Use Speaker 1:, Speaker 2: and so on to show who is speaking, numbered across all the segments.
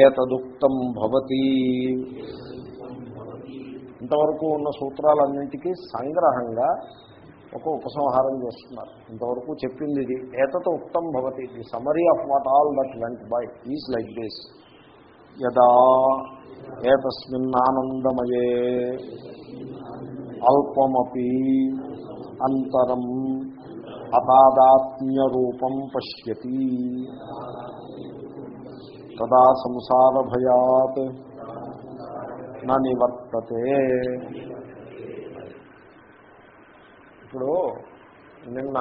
Speaker 1: ఏతదుక్తం భవతి. ఇంతవరకు ఉన్న సూత్రాలన్నింటికీ సంగ్రహంగా ఒక ఉపసంహారం చేస్తున్నారు. ఇంతవరకు చెప్పింది ఇది. ఏతతో ఉక్తం భవతి. The summary of what all that went by is like this. యదా ఏతస్మిన్నానందమయే అల్పమపి అంతరం అతాదాత్మ్యరూపం పశ్యతి. తదా సంసారభయాత్ నా నివర్తతే. ఇప్పుడు నిన్న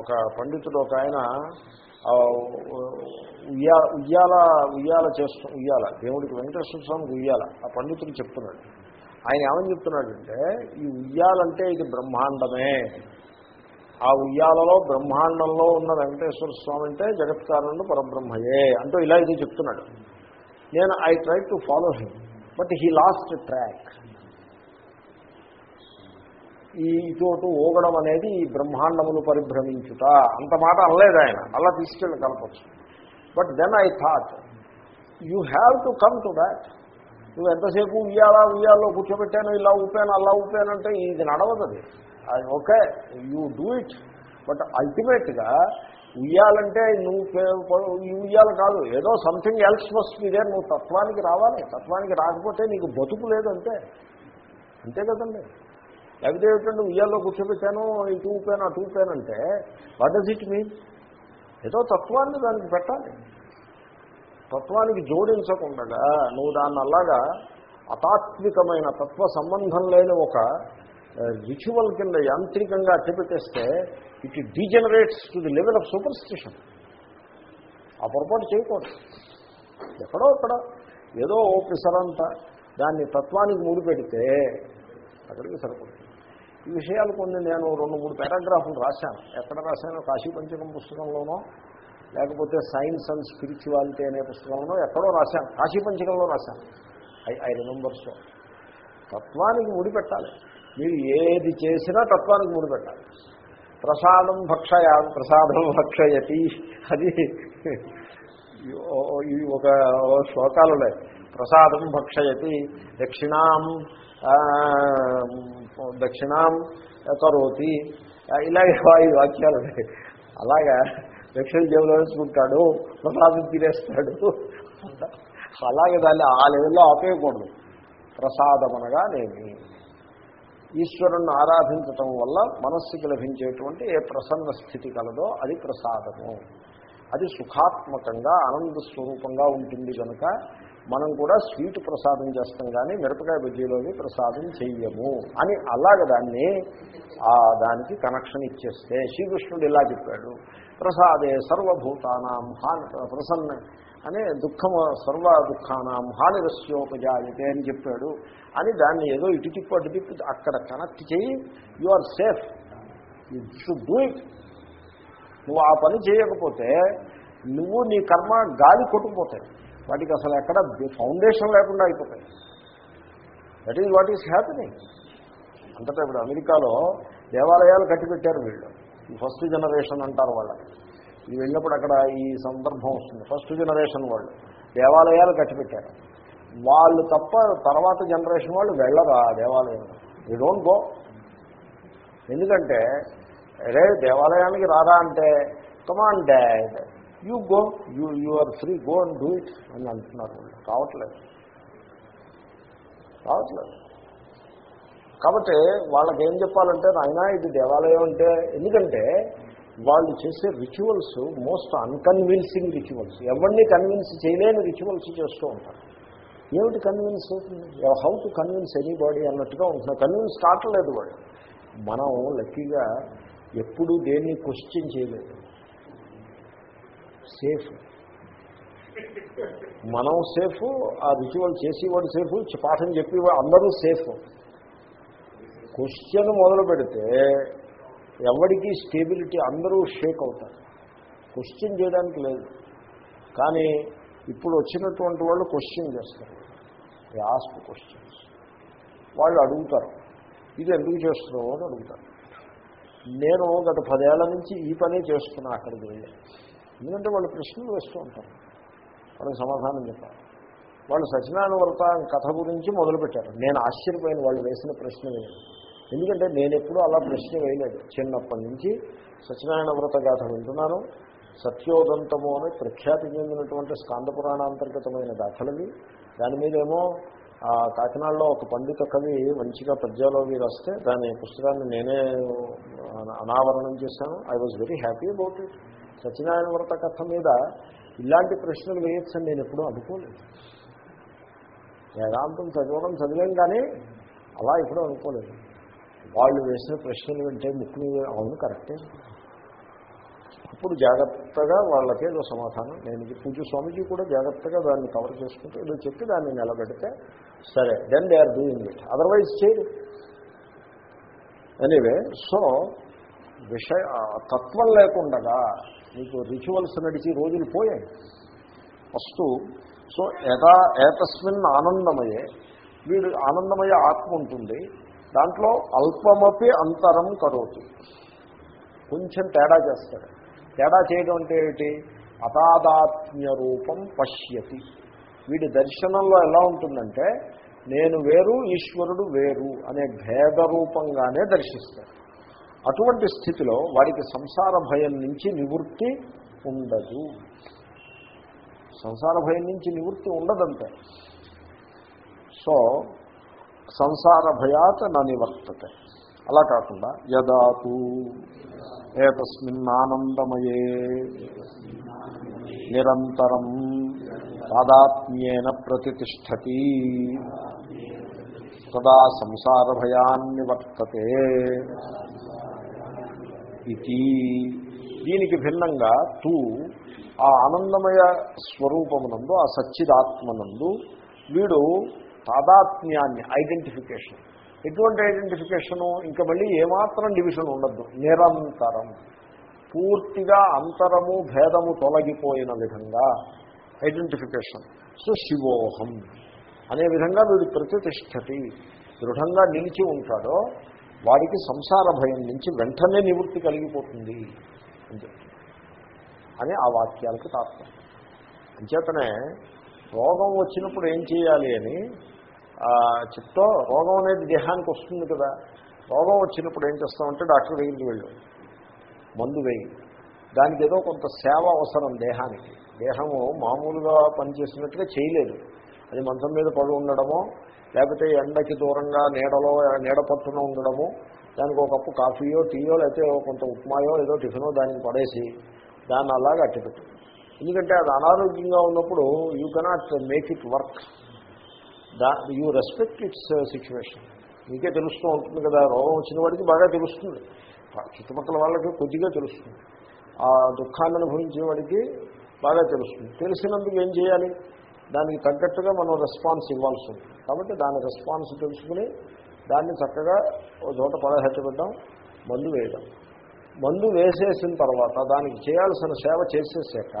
Speaker 1: ఒక పండితుడు ఒక ఆయన ఉయ్యాల ఉయ్యాల ఉయ్యాల చేస్తూ ఉయ్యాల దేవుడికి వెంకటేశ్వర స్వామికి ఉయ్యాల ఆ పండితుడు చెప్తున్నాడు. ఆయన ఏమని చెప్తున్నాడంటే ఈ ఉయ్యాలంటే ఇది బ్రహ్మాండమే. ఆ ఉయ్యాలలో బ్రహ్మాండంలో ఉన్న వెంకటేశ్వర స్వామి అంటే జగత్కారుడు పరబ్రహ్మయే అంటూ ఇలా ఇది చెప్తున్నాడు. నేను I try to follow him but he lost track ఈ ఇటు ఊగడం అనేది ఈ బ్రహ్మాండములు పరిభ్రమించుట. అంత మాట అనలేదు ఆయన అలా తీసుకెళ్ళి కలపచ్చు. But then I thought you have to come to that నువ్వు ఎంతసేపు ఉయ్యాలా ఉయ్యాలో కూర్చోబెట్టాను ఇలా ఊపాను అలా ఊపానంటే అంటే ఇది నడవదు అది. Okay you do it. But అల్టిమేట్గా ఉయ్యాలంటే నువ్వు ఉయ్యాలి కాదు ఏదో something else must be there నువ్వు తత్వానికి రావాలి. తత్వానికి రాకపోతే నీకు బతుకు లేదంటే అంతే. కదండి. లేకపోతే ఏమిటంటే ఉయ్యాల్లో కూర్చోబెట్టాను ఇటు ఊపాను అటు ఊపానంటే వాట్ డస్ ఇట్ మీన్ ఏదో తత్వాన్ని దానికి పెట్టాలి. తత్వానికి జోడించకుండా నువ్వు దాన్ని అలాగా అతాత్వికమైన తత్వ సంబంధం లేని ఒక రిచువల్ కింద యాంత్రికంగా అట్టపెట్టేస్తే it degenerates to the level of superstition ఆ పొరపాటు చేయకూడదు. ఎక్కడో అక్కడ ఏదో ఓ పిసరంతా దాన్ని తత్వానికి ముడి పెడితే అక్కడికి సరిపడుతుంది ఈ విషయాలు కొన్ని నేను రెండు మూడు పారాగ్రాఫ్లు రాశాను. ఎక్కడ రాశానో కాశీ పంచకం పుస్తకంలోనో లేకపోతే సైన్స్ అండ్ స్పిరిచువాలిటీ అనే పుస్తకంలోనో ఎక్కడో రాశాను. కాశీ పంచకంలో రాశాను. ఐ ఐ రిమెంబర్ తత్వానికి ముడిపెట్టాలి. మీరు ఏది చేసినా తత్వానికి ముడి పెట్టాలి. ప్రసాదం భక్షయా ప్రసాదం భక్షయతి అది ఒక శ్లోకాలు ప్రసాదం భక్షయతి దక్షిణాం దక్షిణాం కరోతి ఇలాగే ఈ వాక్యాలు అలాగా దక్షిణ జేబులో వేసుకుంటాడు ప్రసాదం తినేస్తాడు. అలాగే దాన్ని ఆ లెవెల్లో ఆపేయకూడదు. ప్రసాదం అనగానేమి? ఈశ్వరుణ్ణి ఆరాధించటం వల్ల మనస్సుకి లభించేటువంటి ఏ ప్రసన్న స్థితి కలదో అది ప్రసాదము. అది సుఖాత్మకంగా ఆనంద స్వరూపంగా ఉంటుంది కనుక మనం కూడా స్వీట్ ప్రసాదం చేస్తాం కానీ మిరపకాయ బజ్జీలోని ప్రసాదం చెయ్యము అని అలాగ దాన్ని ఆ దానికి కనెక్షన్ ఇచ్చేస్తే శ్రీకృష్ణుడు ఇలా చెప్పాడు. ప్రసాదే సర్వభూతానాం హాని ప్రసన్న అనే దుఃఖం సర్వ దుఃఖానం హానిరస్యోపజాయతే అని చెప్పాడు. అని దాన్ని ఏదో ఇటు తిప్పు అటు తిప్పు అక్కడ కనెక్ట్ చేయి you are safe. You should do it. నువ్వు ఆ పని చేయకపోతే నువ్వు నీ కర్మ గాలి కొట్టుకుపోతాయి. వాటికి అసలు ఎక్కడ ఫౌండేషన్ లేకుండా అయిపోతాయి. That is what is happening అంతటా ఇప్పుడు అమెరికాలో దేవాలయాలు కట్టిపెట్టారు వీళ్ళు. ఫస్ట్ జనరేషన్ అంటారు వాళ్ళని ఇది వెళ్ళినప్పుడు అక్కడ ఈ సందర్భం వస్తుంది. ఫస్ట్ జనరేషన్ వాళ్ళు. దేవాలయాలు కట్టిపెట్టారు. వాళ్ళు తప్ప తర్వాత జనరేషన్ వాళ్ళు వెళ్ళరు ఆ దేవాలయం? ఈ డోంట్ గో ఎందుకంటే అరే దేవాలయానికి రారా అంటే come on dad you go you you are free go and do it అని అంటున్నారు వాళ్ళు. కావట్లేదు కావట్లేదు కాబట్టి వాళ్ళకి ఏం చెప్పాలంటే నాయన ఇది దేవాలయం అంటే ఎందుకంటే వాళ్ళు చేసే రిచువల్స్ మోస్ట్ అన్కన్విన్సింగ్ రిచువల్స్ ఎవరిని కన్విన్స్ చేయలేని రిచువల్స్ చేస్తూ ఉంటారు. ఏమిటి కన్విన్స్ అవుతుంది హౌ టు కన్విన్స్ ఎనీబాడీ అన్నట్టుగా ఉంటున్నారు. కన్విన్స్ కావట్లేదు వాడు మనం లక్కీగా ఎప్పుడు దేన్ని క్వశ్చన్ చేయలేదు. సేఫ్ మనం సేఫ్ ఆ రిచువల్ చేసేవాడు సేఫ్ పాఠం చెప్పి అందరూ సేఫ్ క్వశ్చన్ మొదలు పెడితే ఎవరికి స్టేబిలిటీ అందరూ షేక్ అవుతారు. క్వశ్చన్ చేయడానికి లేదు. కానీ ఇప్పుడు వచ్చినటువంటి వాళ్ళు క్వశ్చన్ చేస్తారు. ఆస్క్ క్వశ్చన్స్ వాళ్ళు అడుగుతారు. ఇది ఎందుకు చేస్తున్నావు అని అడుగుతారు. నేను గత పదేళ్ళ నుంచి ఈ పనే చేస్తున్నా అక్కడికి వెళ్ళి. ఎందుకంటే వాళ్ళు ప్రశ్నలు వేస్తూ ఉంటారు. వాళ్ళకి సమాధానం చెప్పాలి. వాళ్ళు సత్యనారాయణ వ్రత కథ గురించి మొదలుపెట్టారు. నేను ఆశ్చర్యపోయిన వాళ్ళు వేసిన ప్రశ్న వేయలేదు ఎందుకంటే నేను ఎప్పుడూ అలా ప్రశ్న వేయలేదు. చిన్నప్పటి నుంచి సత్యనారాయణ వ్రత గాథ వింటున్నాను. సత్యోదంతము అని ప్రఖ్యాతి చెందినటువంటి స్కాంద పురాణాంతర్గతమైన గాథలవి. దాని మీదేమో కాకినాడలో ఒక పండిత కవి మంచిగా పద్యాలు అవి రాస్తే దాని పుస్తకాన్ని నేనే అనావరణం చేశాను. I was very happy about it Satyanarayana వ్రత కథ మీద ఇలాంటి ప్రశ్నలు వేయొచ్చని నేను ఎప్పుడూ అనుకోలేదు. వేదాంతం చదవడం చదివాం కానీ అలా ఎప్పుడూ అనుకోలేదు. వాళ్ళు వేసిన ప్రశ్నలు వింటే ముక్కు అవును కరెక్టే. అప్పుడు జాగ్రత్తగా వాళ్ళకి ఏదో సమాధానం. నేను ఇది పూజ స్వామిజీ కూడా జాగ్రత్తగా దాన్ని కవర్ చేసుకుంటే ఏదో చెప్పి దాన్ని నిలబెడితే సరే then they are doing it otherwise చేయరు. ఎనీవే సో విషయ తత్వం లేకుండగా మీకు రిచువల్స్ నడిచి రోజులు పోయాయి. ఫస్ట్ సో యథా ఏతస్మిన్ ఆనందమయే వీడు ఆనందమయ ఆత్మ ఉంటుంది. దాంట్లో అల్పమపి అంతరం కరోతి. కొంచెం తేడా చేస్తాడు. తేడా చేయడం అంటే ఏమిటి? అతాదాత్మ్య రూపం పశ్యతి. వీడి దర్శనంలో ఎలా ఉంటుందంటే నేను వేరు ఈశ్వరుడు వేరు అనే భేద రూపంగానే దర్శిస్తాడు. అటువంటి స్థితిలో వాడికి సంసార భయం నుంచి నివృత్తి ఉండదు. సంసార భయం నుంచి నివృత్తి ఉండదంతే సో సంసార భయాత్ నా నివర్తతే. అలా కాకుండా యదాతు ఏతస్మిన్నానందమయే నిరంతరం తాదాత్మ్యేన ప్రతిష్టతి తదా సంసార భయాన్ని వర్తతే ఇది దీనికి భిన్నంగా తూ ఆ ఆనందమయ స్వరూపమునందు ఆ సచ్చిదాత్మనందు వీడు తాదాత్మ్యాన్ని ఐడెంటిఫికేషన్ ఎటువంటి ఐడెంటిఫికేషను ఇంకా మళ్ళీ ఏమాత్రం డివిజన్ ఉండద్దు. నిరంతరం. పూర్తిగా అంతరము భేదము తొలగిపోయిన విధంగా ఐడెంటిఫికేషన్ సో శివోహం అనే విధంగా వీడు ప్రతిష్టతి. దృఢంగా నిలిచి ఉంటాడో వాడికి సంసార భయం నుంచి వెంటనే నివృత్తి కలిగిపోతుంది అని అని ఆ వాక్యాలకు తాత్పర్యం. అంచేతనే రోగం వచ్చినప్పుడు ఏం చేయాలి అని చెప్తో రోగం అనేది దేహానికి వస్తుంది కదా. రోగం వచ్చినప్పుడు ఏం చేస్తామంటే డాక్టర్ దగ్గరికి వెళ్ళు. మందు వేయి. దానికి ఏదో కొంత సేవ అవసరం దేహానికి. దేహము మామూలుగా పనిచేసినట్టుగా చేయలేదు. అది మంచం మీద పడు ఉండడమో లేకపోతే ఎండకి దూరంగా నీడలో నీడ పట్టున ఉండడము దానికి ఒక కప్పు కాఫీయో టీయో లేకపోతే కొంత ఉప్మాయో ఏదో టిఫినో దానికి పడేసి దాన్ని అలాగా అట్టిపెట్టు. ఎందుకంటే అది అనారోగ్యంగా ఉన్నప్పుడు you cannot make it work. The you respect its situation మీకే తెలుస్తూ ఉంటుంది కదా రోగం వచ్చిన వాడికి బాగా తెలుస్తుంది. చుట్టుపక్కల వాళ్ళకి కొద్దిగా తెలుస్తుంది. ఆ దుఃఖాన్ని అనుభవించే వాడికి బాగా తెలుస్తుంది. తెలిసినందుకు ఏం చేయాలి? దానికి తగ్గట్టుగా మనం రెస్పాన్స్ ఇవ్వాల్సి ఉంది కాబట్టి దాని రెస్పాన్స్ తెలుసుకుని దాన్ని చక్కగా ఒక చోట పదహెట్టు పెట్టడం మందు వేయడం. మందు వేసేసిన తర్వాత దానికి చేయాల్సిన సేవ చేసేసాక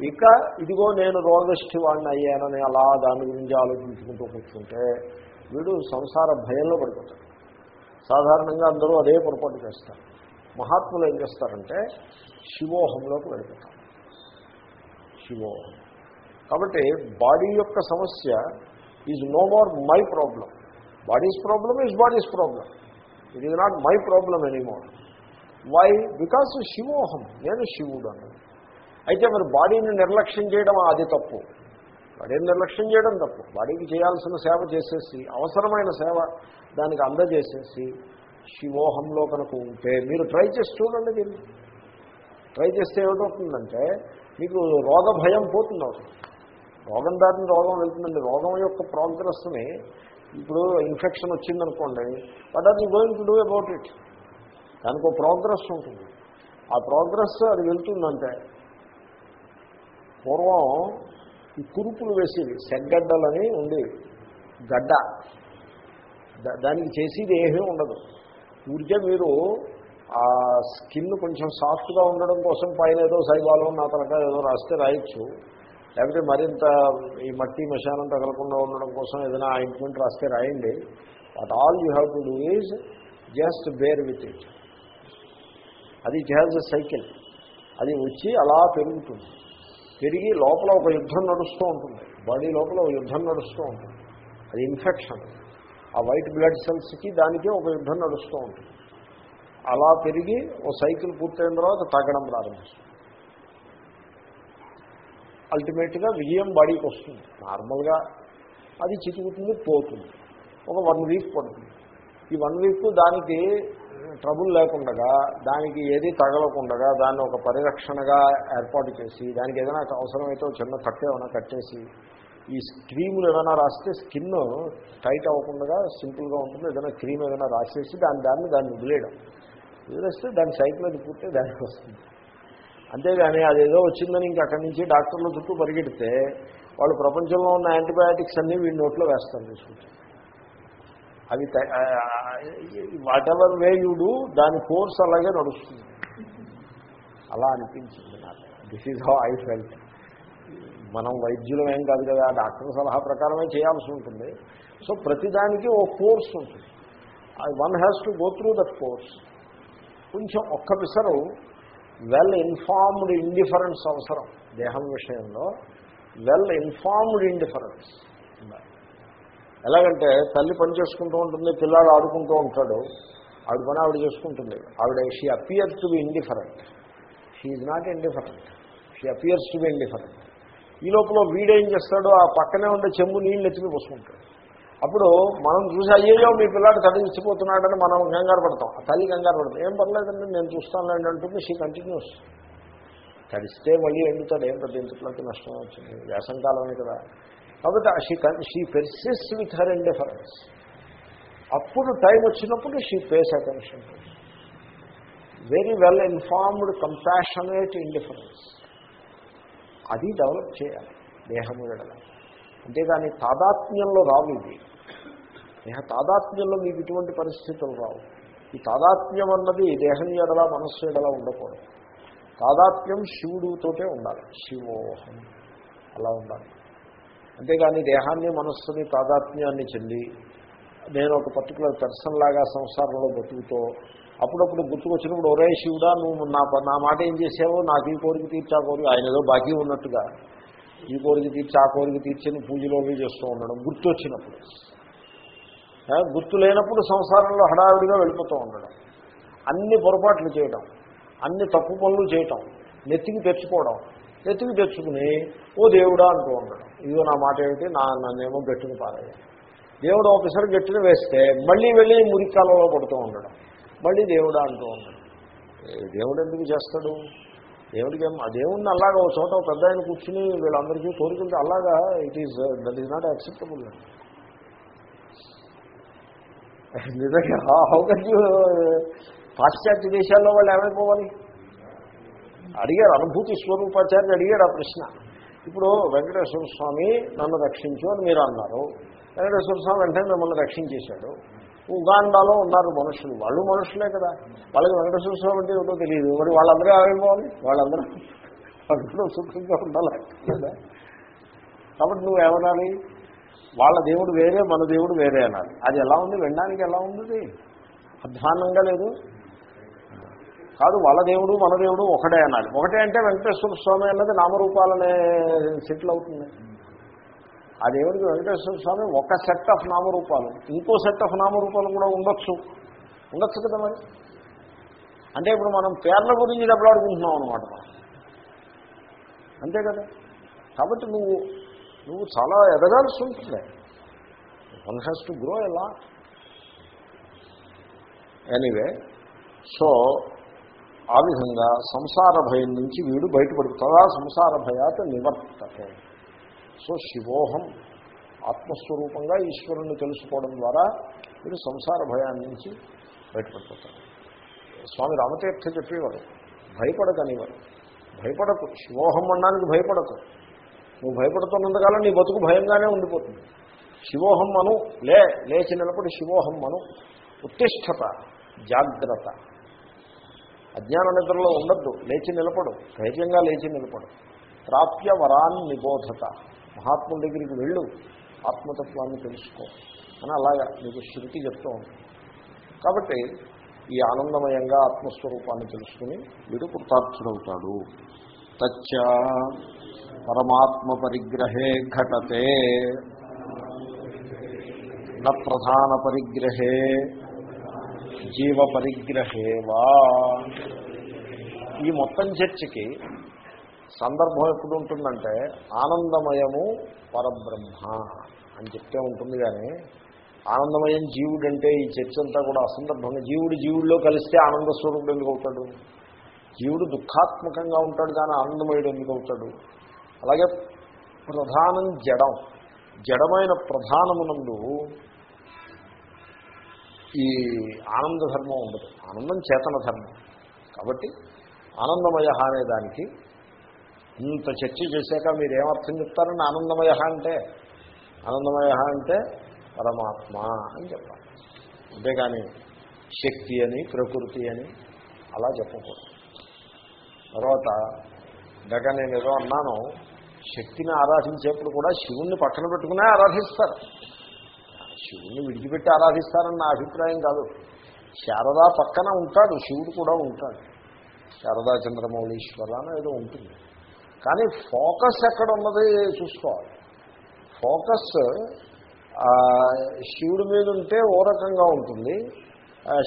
Speaker 1: ఇక ఇదిగో నేను రోగష్ఠి వాడిని అయ్యానని అలా దాని గురించి ఆలోచించుకుంటూ కూర్చుంటే వీడు సంసార భయంలో పడిపోతాడు. సాధారణంగా అందరూ అదే పొరపాటు చేస్తారు. మహాత్ములు ఏం చేస్తారంటే శివోహంలోకి వెళ్ళిపోతారు. శివోహం. కాబట్టి బాడీ యొక్క సమస్య is no more my problem body's problem is body's problem it is not my problem anymore why because శివోహం. నేను శివుడు అన్నది అయితే మరి బాడీని నిర్లక్ష్యం చేయడం అది తప్పు. బాడీని నిర్లక్ష్యం చేయడం తప్పు. బాడీకి చేయాల్సిన సేవ చేసేసి అవసరమైన సేవ దానికి అందజేసేసి శివోహంలో కనుక ఉంటే మీరు ట్రై చేసి చూడండి దీన్ని. ట్రై చేస్తే ఏమిటవుతుందంటే మీకు రోగ భయం పోతుంది అవుతుంది రోగం దాటిన రోగం వెళ్తుందండి. రోగం యొక్క ప్రోగ్రెస్ని ఇప్పుడు ఇన్ఫెక్షన్ వచ్చిందనుకోండి బట్ అది going to do about it? దానికి ఒక ప్రోగ్రెస్ ఉంటుంది. ఆ ప్రోగ్రెస్ అది వెళ్తుందంటే పూర్వం ఈ కురుపులు వేసేవి సెగ్గడ్డలని ఉండేవి గడ్డ. దానికి చేసేది ఏమీ ఉండదు. ఊరికే మీరు ఆ స్కిన్ కొంచెం సాఫ్ట్గా ఉండడం కోసం పైన ఏదో సైబాలో నా తలకాయ ఏదో రాస్తే రాయొచ్చు. లేకపోతే మరింత ఈ మట్టి మశానం తగలకుండా ఉండడం కోసం ఏదైనా ఆయింట్మెంట్ రాస్తే రాయండి. But all you have to do is just bear with it అది ఇట్ హ్యాజ్ ఎ సైకిల్ అది వచ్చి అలా పెరుగుతుంది. పెరిగి లోపల ఒక యుద్ధం నడుస్తూ ఉంటుంది. బాడీ లోపల ఒక యుద్ధం నడుస్తూ ఉంటుంది. అది ఇన్ఫెక్షన్. ఆ వైట్ బ్లడ్ సెల్స్కి దానికి ఒక యుద్ధం నడుస్తూ ఉంటుంది. అలా పెరిగి ఓ సైకిల్ పూర్తయిన తర్వాత తగ్గడం ప్రారంభిస్తుంది. అల్టిమేట్గా విజయం బాడీకి వస్తుంది. నార్మల్గా అది చితుకుతుంది పోతుంది. ఒక వన్ వీక్ పడుతుంది. ఈ వన్ వీక్ దానికి ట్రబుల్ లేకుండగా దానికి ఏది తగలకుండగా దాన్ని ఒక పరిరక్షణగా ఏర్పాటు చేసి దానికి ఏదైనా అవసరమైతే చిన్న కట్టే ఏమైనా కట్టేసి ఈ క్రీములు ఏమైనా రాస్తే స్కిన్ టైట్ అవ్వకుండా సింపుల్గా ఉంటుంది. ఏదైనా క్రీమ్ ఏదైనా రాసేసి దాని దాన్ని దాన్ని వదిలేయడం. వదిలేస్తే దాని సైకిల్ అది పూర్తి దానికి వస్తుంది. అంతేగాని అదేదో వచ్చిందని ఇంక అక్కడి నుంచి డాక్టర్ల చుట్టూ పరిగెడితే వాళ్ళు ప్రపంచంలో ఉన్న యాంటీబయాటిక్స్ అన్నీ వీడి నోట్లో వేస్తారు తీసుకుంటారు అవి వాట్ ఎవర్ వే యూడు దాని కోర్స్ అలాగే నడుస్తుంది. అలా అనిపించింది నాకు. This is how I felt మనం వైద్యులం ఏం కాదు కదా డాక్టర్ సలహా ప్రకారమే చేయాల్సి ఉంటుంది. సో ప్రతిదానికి ఓ కోర్స్ ఉంటుంది. One has to go through that course కొంచెం ఒక్క పిసరు వెల్ ఇన్ఫార్మ్డ్ ఇండిఫరెన్స్ అవసరం దేహం విషయంలో. వెల్ ఇన్ఫార్మ్డ్ ఇండిఫరెన్స్ ఎలాగంటే తల్లి పని చేసుకుంటూ ఉంటుంది పిల్లాడు ఆడుకుంటూ ఉంటాడు. ఆవిడ పని ఆవిడ చేసుకుంటుంది. ఆవిడ she appears to be indifferent she is not indifferent she appears to be indifferent ఈ లోపల వీడేం చేస్తాడో ఆ పక్కనే ఉండే చెంబు నీళ్ళు ఎత్తుకు పోసుకుంటాడు. అప్పుడు మనం చూసి అయ్యేయో మీ పిల్లాడు తడిచిపోతున్నాడని మనం కంగారు పడతాం. ఆ తల్లి కంగారు పడతాం ఏం పర్లేదండి నేను చూస్తానులేండి అంటుంది షీ కంటిన్యూస్ తడిస్తే మళ్ళీ ఎండుతాడు ఏం పెద్ద ఇంతట్లోకి నష్టం వచ్చింది? వేసంకాలమే కదా. కాబట్టి she she persists with her indifference అప్పుడు టైం వచ్చినప్పుడు she pays attention very well informed compassionate indifference అది డెవలప్ చేయాలి. దేహము ఎడల అంతేగాని తాదాత్మ్యంలో రావు ఇది. దేహ తాదాత్మ్యంలో మీకు ఇటువంటి పరిస్థితులు రావు. ఈ తాదాత్మ్యం అన్నది దేహం ఎడల మనస్సు ఎడల ఉండకూడదు. తాదాత్మ్యం శివుడితోటే ఉండాలి. శివోహం. అలా ఉండాలి. అంతేగాని దేహాన్ని మనస్సుని తాదాత్మ్యాన్ని చెంది నేను ఒక పర్టికులర్ పర్సన్ లాగా సంసారంలో బతుకుతో అప్పుడప్పుడు గుర్తుకొచ్చినప్పుడు ఒరే శివుడా నువ్వు నా నా మాట ఏం చేసావో? నాకు ఈ కోరిక తీర్చా కోరిక ఆయన ఏదో బాకీ ఉన్నట్టుగా. ఈ కోరిక తీర్చి ఆ కోరిక తీర్చని పూజలో అవి చేస్తూ ఉండడం గుర్తు వచ్చినప్పుడు గుర్తు లేనప్పుడు సంసారంలో హడావిడిగా వెళ్ళిపోతూ ఉండడం. అన్ని పొరపాట్లు చేయడం అన్ని తప్పు పనులు చేయటం నెత్తికి తెచ్చుకోవడం నెత్తికి తెచ్చుకుని ఓ దేవుడా అంటూ ఉండడం. ఇదిగో నా మాట ఏమిటి? నా నన్నేమో గట్టుని పారాయి. దేవుడు ఒకసారి గట్టిని వేస్తే మళ్ళీ వెళ్ళి మురికాలలో పడుతూ ఉండడం. మళ్ళీ దేవుడా అంటూ ఉండడం. దేవుడు ఎందుకు చేస్తాడు? దేవుడికి ఆ దేవుడిని అలాగా ఒక చోట పెద్ద ఆయన కూర్చుని వీళ్ళందరికీ కోరుకుంటే అలాగా it is that is not acceptable నిజంగా హౌ యూ uh, పాశ్చాత్య దేశాల్లో వాళ్ళు ఏమైపోవాలి? అడిగారు అనుభూతి స్వరూపాచార్య అడిగాడు ఆ ప్రశ్న. ఇప్పుడు వెంకటేశ్వర స్వామి నన్ను రక్షించు అని మీరు అన్నారు. వెంకటేశ్వర స్వామి వెంటనే మిమ్మల్ని రక్షించేశాడు. ఉగాండాలో ఉన్నారు మనుషులు. వాళ్ళు మనుషులే కదా. వాళ్ళకి వెంకటేశ్వర స్వామి అంటే ఏమిటో తెలియదు మరి వాళ్ళందరూ ఏమైపోవాలి? వాళ్ళందరూ అందరూ సుఖంగా ఉండాలి కదా. కాబట్టి నువ్వేమనాలి వాళ్ళ దేవుడు వేరే మన దేవుడు వేరే అనాలి. అది ఎలా ఉంది? వినడానికి ఎలా ఉంది అధ్వానంగా లేదు? కాదు వాళ్ళ దేవుడు మన దేవుడు ఒకటే అనాలి ఒకటే అంటే వెంకటేశ్వర స్వామి అన్నది నామరూపాలనే సెటిల్ అవుతుంది. ఆ దేవుడికి వెంకటేశ్వర స్వామి ఒక సెట్ ఆఫ్ నామరూపాలు. ఇంకో సెట్ ఆఫ్ నామరూపాలు కూడా ఉండొచ్చు. ఉండొచ్చు కదా మరి? అంటే ఇప్పుడు మనం పేర్ల గురించి దెబ్బలాడుకుంటున్నాం అనమాట మనం అంతే కదా? కాబట్టి నువ్వు నువ్వు చాలా ఎదగాల్సి ఉంటుంది. వన్ హ్యాస్ టు గ్రో ఎలా ఎనీవే సో ఆ విధంగా సంసార భయం నుంచి వీడు బయటపడుతుందా సంసార భయాత నివర్తతే. సో శివోహం ఆత్మస్వరూపంగా ఈశ్వరుణ్ణి తెలుసుకోవడం ద్వారా వీడు సంసార భయాన్ని నుంచి బయటపడిపోతాడు. స్వామి రామతీర్థ చెప్పేవారు భయపడకనివారు భయపడకు శివోహం అనడానికి భయపడకు. నువ్వు భయపడుతున్నంతకాలం నీ బతుకు భయంగానే ఉండిపోతుంది. శివోహం అను లే లేచి నిలబడి శివోహం అను ఉత్తిష్టత జాగ్రత్త. అజ్ఞాన నిద్రలో ఉండద్దు లేచి నిలబడు. ధైర్యంగా లేచి నిలబడు. ప్రాప్య వరాన్ని నిబోధత. మహాత్ముల దగ్గరికి వెళ్ళు. ఆత్మతత్వాన్ని తెలుసుకో. అని అలాగా మీకు శృతి చెప్తూ ఉంటుంది కాబట్టి ఈ ఆనందమయంగా ఆత్మస్వరూపాన్ని తెలుసుకుని వీడు కృతార్థుడవుతాడు. తచ్చ పరమాత్మ పరిగ్రహే ఘటతే. న ప్రధాన పరిగ్రహే జీవ పరిగ్రహేవా ఈ మొత్తం చర్చకి సందర్భం ఎప్పుడు ఉంటుందంటే ఆనందమయము పరబ్రహ్మ అని చెప్తే ఉంటుంది కానీ ఆనందమయం జీవుడు అంటే ఈ చర్చ అంతా కూడా అసందర్భంగా జీవుడు జీవుల్లో కలిస్తే ఆనంద స్వరూపుడు ఎందుకు అవుతాడు? జీవుడు దుఃఖాత్మకంగా ఉంటాడు కానీ ఆనందమయుడు ఎందుకు అవుతాడు? అలాగే ప్రధానం జడం. జడమైన ప్రధానమునందు ఈ ఆనంద ధర్మం ఉండదు. ఆనందం చేతన ధర్మం కాబట్టి ఆనందమయ అనే దానికి ఇంత చర్చ చేశాక మీరేమర్థం చెప్తారని ఆనందమయ అంటే? ఆనందమయ అంటే పరమాత్మ అని చెప్పాలి. అంతేగాని శక్తి అని ప్రకృతి అని అలా చెప్పకూడదు. తర్వాత ఇందాక నేను ఏదో అన్నాను శక్తిని ఆరాధించేప్పుడు కూడా శివుణ్ణి పక్కన పెట్టుకునే ఆరాధిస్తారు. శివుణ్ణి విడిచిపెట్టి ఆరాధిస్తారని నా అభిప్రాయం కాదు. శారదా పక్కన ఉంటాడు శివుడు కూడా ఉంటాడు. శారదా చంద్రమౌళీశ్వర అని ఏదో ఉంటుంది. కానీ ఫోకస్ ఎక్కడ ఉన్నది చూసుకోవాలి. ఫోకస్ శివుడి మీద ఉంటే ఓ రకంగా ఉంటుంది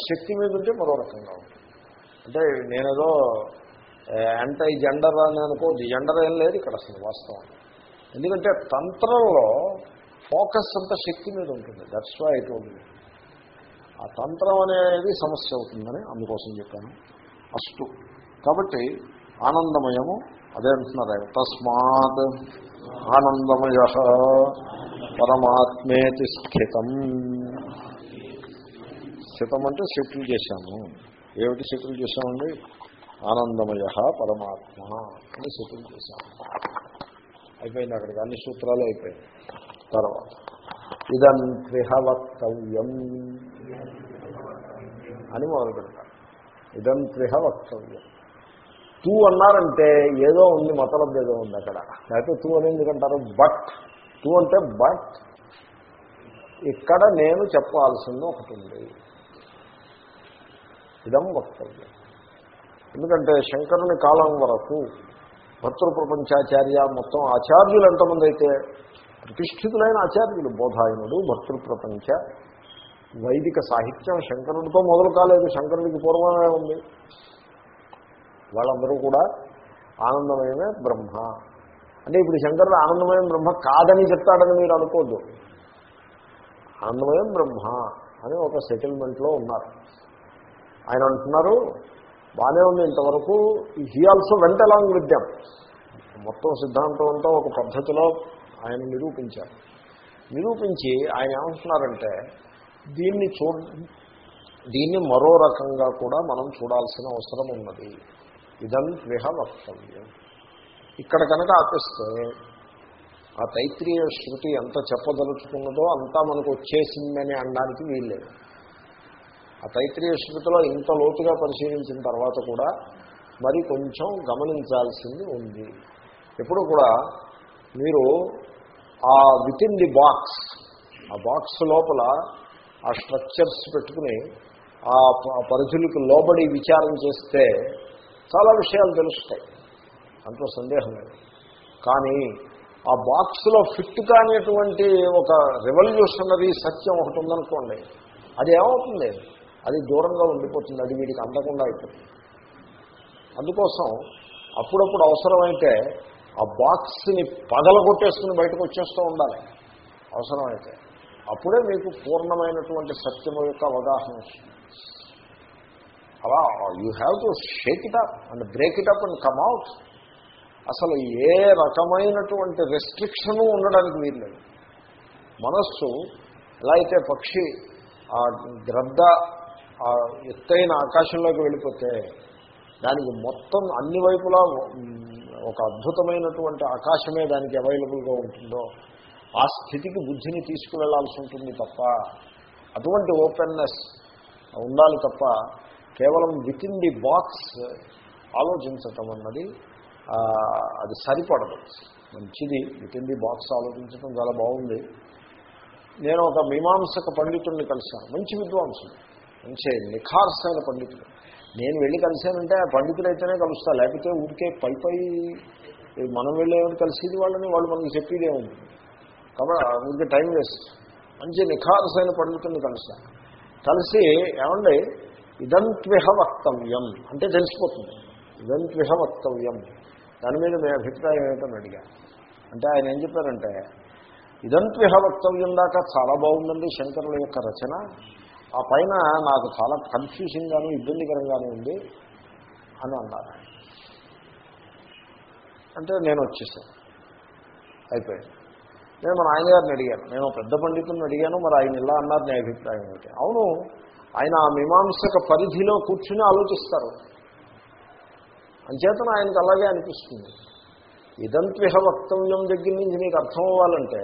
Speaker 1: శక్తి మీద ఉంటే మరో రకంగా ఉంటుంది. అంటే నేనేదో యాంటై జెండర్ అని అనుకో జెండర్ ఏం లేదు ఇక్కడ అసలు వాస్తవం. ఎందుకంటే తంత్రంలో ఫోకస్ అంతా శక్తి మీద ఉంటుంది. దట్స్ వై ఇట్ ఉంటుంది ఆ తంత్రం అనేది సమస్య అవుతుందని అందుకోసం చెప్పాను. అస్తు. కాబట్టి ఆనందమయము అదే అంటున్నారు తస్మాత్ ఆనందమయ పరమాత్మేతి స్థితం. స్థితం అంటే సెటిల్ చేశాము. ఏమిటి సెటిల్ చేశామండి? ఆనందమయ పరమాత్మ అని సెటిల్ చేశాము. అయిపోయింది అక్కడికి. అన్ని సూత్రాలు అయిపోయాయి. తర్వాత. ఇదం త్రిహ వక్తవ్యం అని మొదలు పెడతారు ఇదం త్రిహ వక్తవ్యం తూ అన్నారంటే ఏదో ఉంది మతలబ్ ఏదో ఉంది అక్కడ. లేకపోతే తూ అని ఎందుకంటారు బట్. తూ అంటే బట్. ఇక్కడ నేను చెప్పాల్సింది ఒకటి ఉంది. ఇదం వక్తవ్యం. ఎందుకంటే శంకరుని కాలం వరకు భర్తృ ప్రపంచాచార్య మొత్తం ఆచార్యులు ఎంతమంది అయితే ప్రతిష్ఠితులైన ఆచార్యులు బోధాయనుడు భర్తృ ప్రపంచ వైదిక సాహిత్యం శంకరుడితో మొదలు కాలేదు. శంకరుడికి పూర్వమే ఉంది. వాళ్ళందరూ కూడా ఆనందమయమే బ్రహ్మ. అంటే ఇప్పుడు శంకరుడు ఆనందమయం బ్రహ్మ కాదని చెప్తాడని మీరు అనుకోద్దు. ఆనందమయం బ్రహ్మ అని ఒక సెటిల్మెంట్లో ఉన్నారు. ఆయన అంటున్నారు బాగానే ఉంది ఇంతవరకు. హీ ఆల్సో వెంట అలాంగ్ విద్యం మొత్తం సిద్ధాంతం అంతా ఒక పద్ధతిలో ఆయన నిరూపించారు. నిరూపించి ఆయన ఏమంటున్నారంటే దీన్ని చూ దీన్ని మరో రకంగా కూడా మనం చూడాల్సిన అవసరం ఉన్నది. ఇదం విహ వక్తవ్యం ఇక్కడ కనుక ఆపిస్తే ఆ తైత్రీయ శృతి ఎంత చెప్పదలుచుకున్నదో అంతా మనకు వచ్చేసిందని అనడానికి వీల్లేదు. ఆ తైత్రీయ శృతిలో ఇంత లోతుగా పరిశీలించిన తర్వాత కూడా మరి కొంచెం గమనించాల్సింది ఉంది. ఎప్పుడు కూడా మీరు ఆ విత్ ఇన్ ది బాక్స్ ఆ బాక్స్ లోపల ఆ స్ట్రక్చర్స్ పెట్టుకుని ఆ పరిధులకు లోబడి విచారం చేస్తే చాలా విషయాలు తెలుస్తాయి. అంత సందేహం లేదు. కానీ ఆ బాక్స్లో ఫిట్ కానిటువంటి ఒక రెవల్యూషనరీ సత్యం ఒకటి ఉందనుకోండి అది ఏమవుతుంది? అది దూరంగా ఉండిపోతుంది అది వీడికి అందకుండా అయిపోతుంది. అందుకోసం అప్పుడప్పుడు అవసరమైతే ఆ బాక్స్ని పగల కొట్టేసుకుని బయటకు వచ్చేస్తూ ఉండాలి. అవసరమైతే. అప్పుడే మీకు పూర్ణమైనటువంటి సత్యము యొక్క అవగాహన వస్తుంది. అలా you have to shake it up and break it up and come out అసలు ఏ రకమైనటువంటి రెస్ట్రిక్షను ఉండడానికి వీల్లేదు మనస్సు ఎలా అయితే పక్షి ఆ గ్రద్ద ఆ ఎత్తైన ఆకాశంలోకి వెళ్ళిపోతే దానికి మొత్తం అన్ని వైపులా ఒక అద్భుతమైనటువంటి ఆకాశమే దానికి అవైలబుల్గా ఉంటుందో ఆ స్థితికి బుద్ధిని తీసుకువెళ్ళాల్సి ఉంటుంది తప్ప అటువంటి ఓపెన్నెస్ ఉండాలి తప్ప కేవలం విత్ ఇన్ ది బాక్స్ ఆలోచించటం అన్నది అది సరిపడదు. మంచిది విత్ ఇన్ ది బాక్స్ ఆలోచించడం చాలా బాగుంది. నేను ఒక మీమాంసక పండితుడిని కలిశాను మంచి విద్వాంసుడు మంచి నిఖార్సైన పండితుడు. నేను వెళ్ళి కలిశానంటే ఆ పండితులైతేనే కలుస్తా. లేకపోతే ఊరికే పై పై మనం వెళ్ళేమని కలిసేది వాళ్ళని వాళ్ళు మనకి చెప్పేదే ఉంటుంది కాబట్టి ఊరికే టైం వేస్ట్. మంచి నిఖారసైన పండితుల్ని కలుస్తా. కలిసి ఏమండి? ఇదంత్విహ వక్తవ్యం. అంటే తెలిసిపోతుంది. ఇదంత్విహ వక్తవ్యం. దాని మీద మీ అభిప్రాయం ఏమిటని అడిగా అంటే ఆయన ఏం చెప్పారంటే ఇదంత్విహ వక్తవ్యం దాకా చాలా బాగుందండి శంకరుల యొక్క రచన. ఆ పైన నాకు చాలా కన్ఫ్యూజింగ్గాను ఇబ్బందికరంగానే ఉంది అని అన్నారు. అంటే నేను వచ్చేసాను అయిపోయింది. నేను మన ఆయన గారిని అడిగాను. నేను పెద్ద పండితుని అడిగాను మరి ఆయన ఇలా అన్నారు నీ అభిప్రాయం ఏమిటి? అవును ఆయన ఆ మీమాంసక పరిధిలో కూర్చుని ఆలోచిస్తారు. అంచేతన ఆయనకు అలాగే అనిపిస్తుంది. ఇదంత్విహ వక్తవ్యం దగ్గర నుంచి నీకు అర్థం అవ్వాలంటే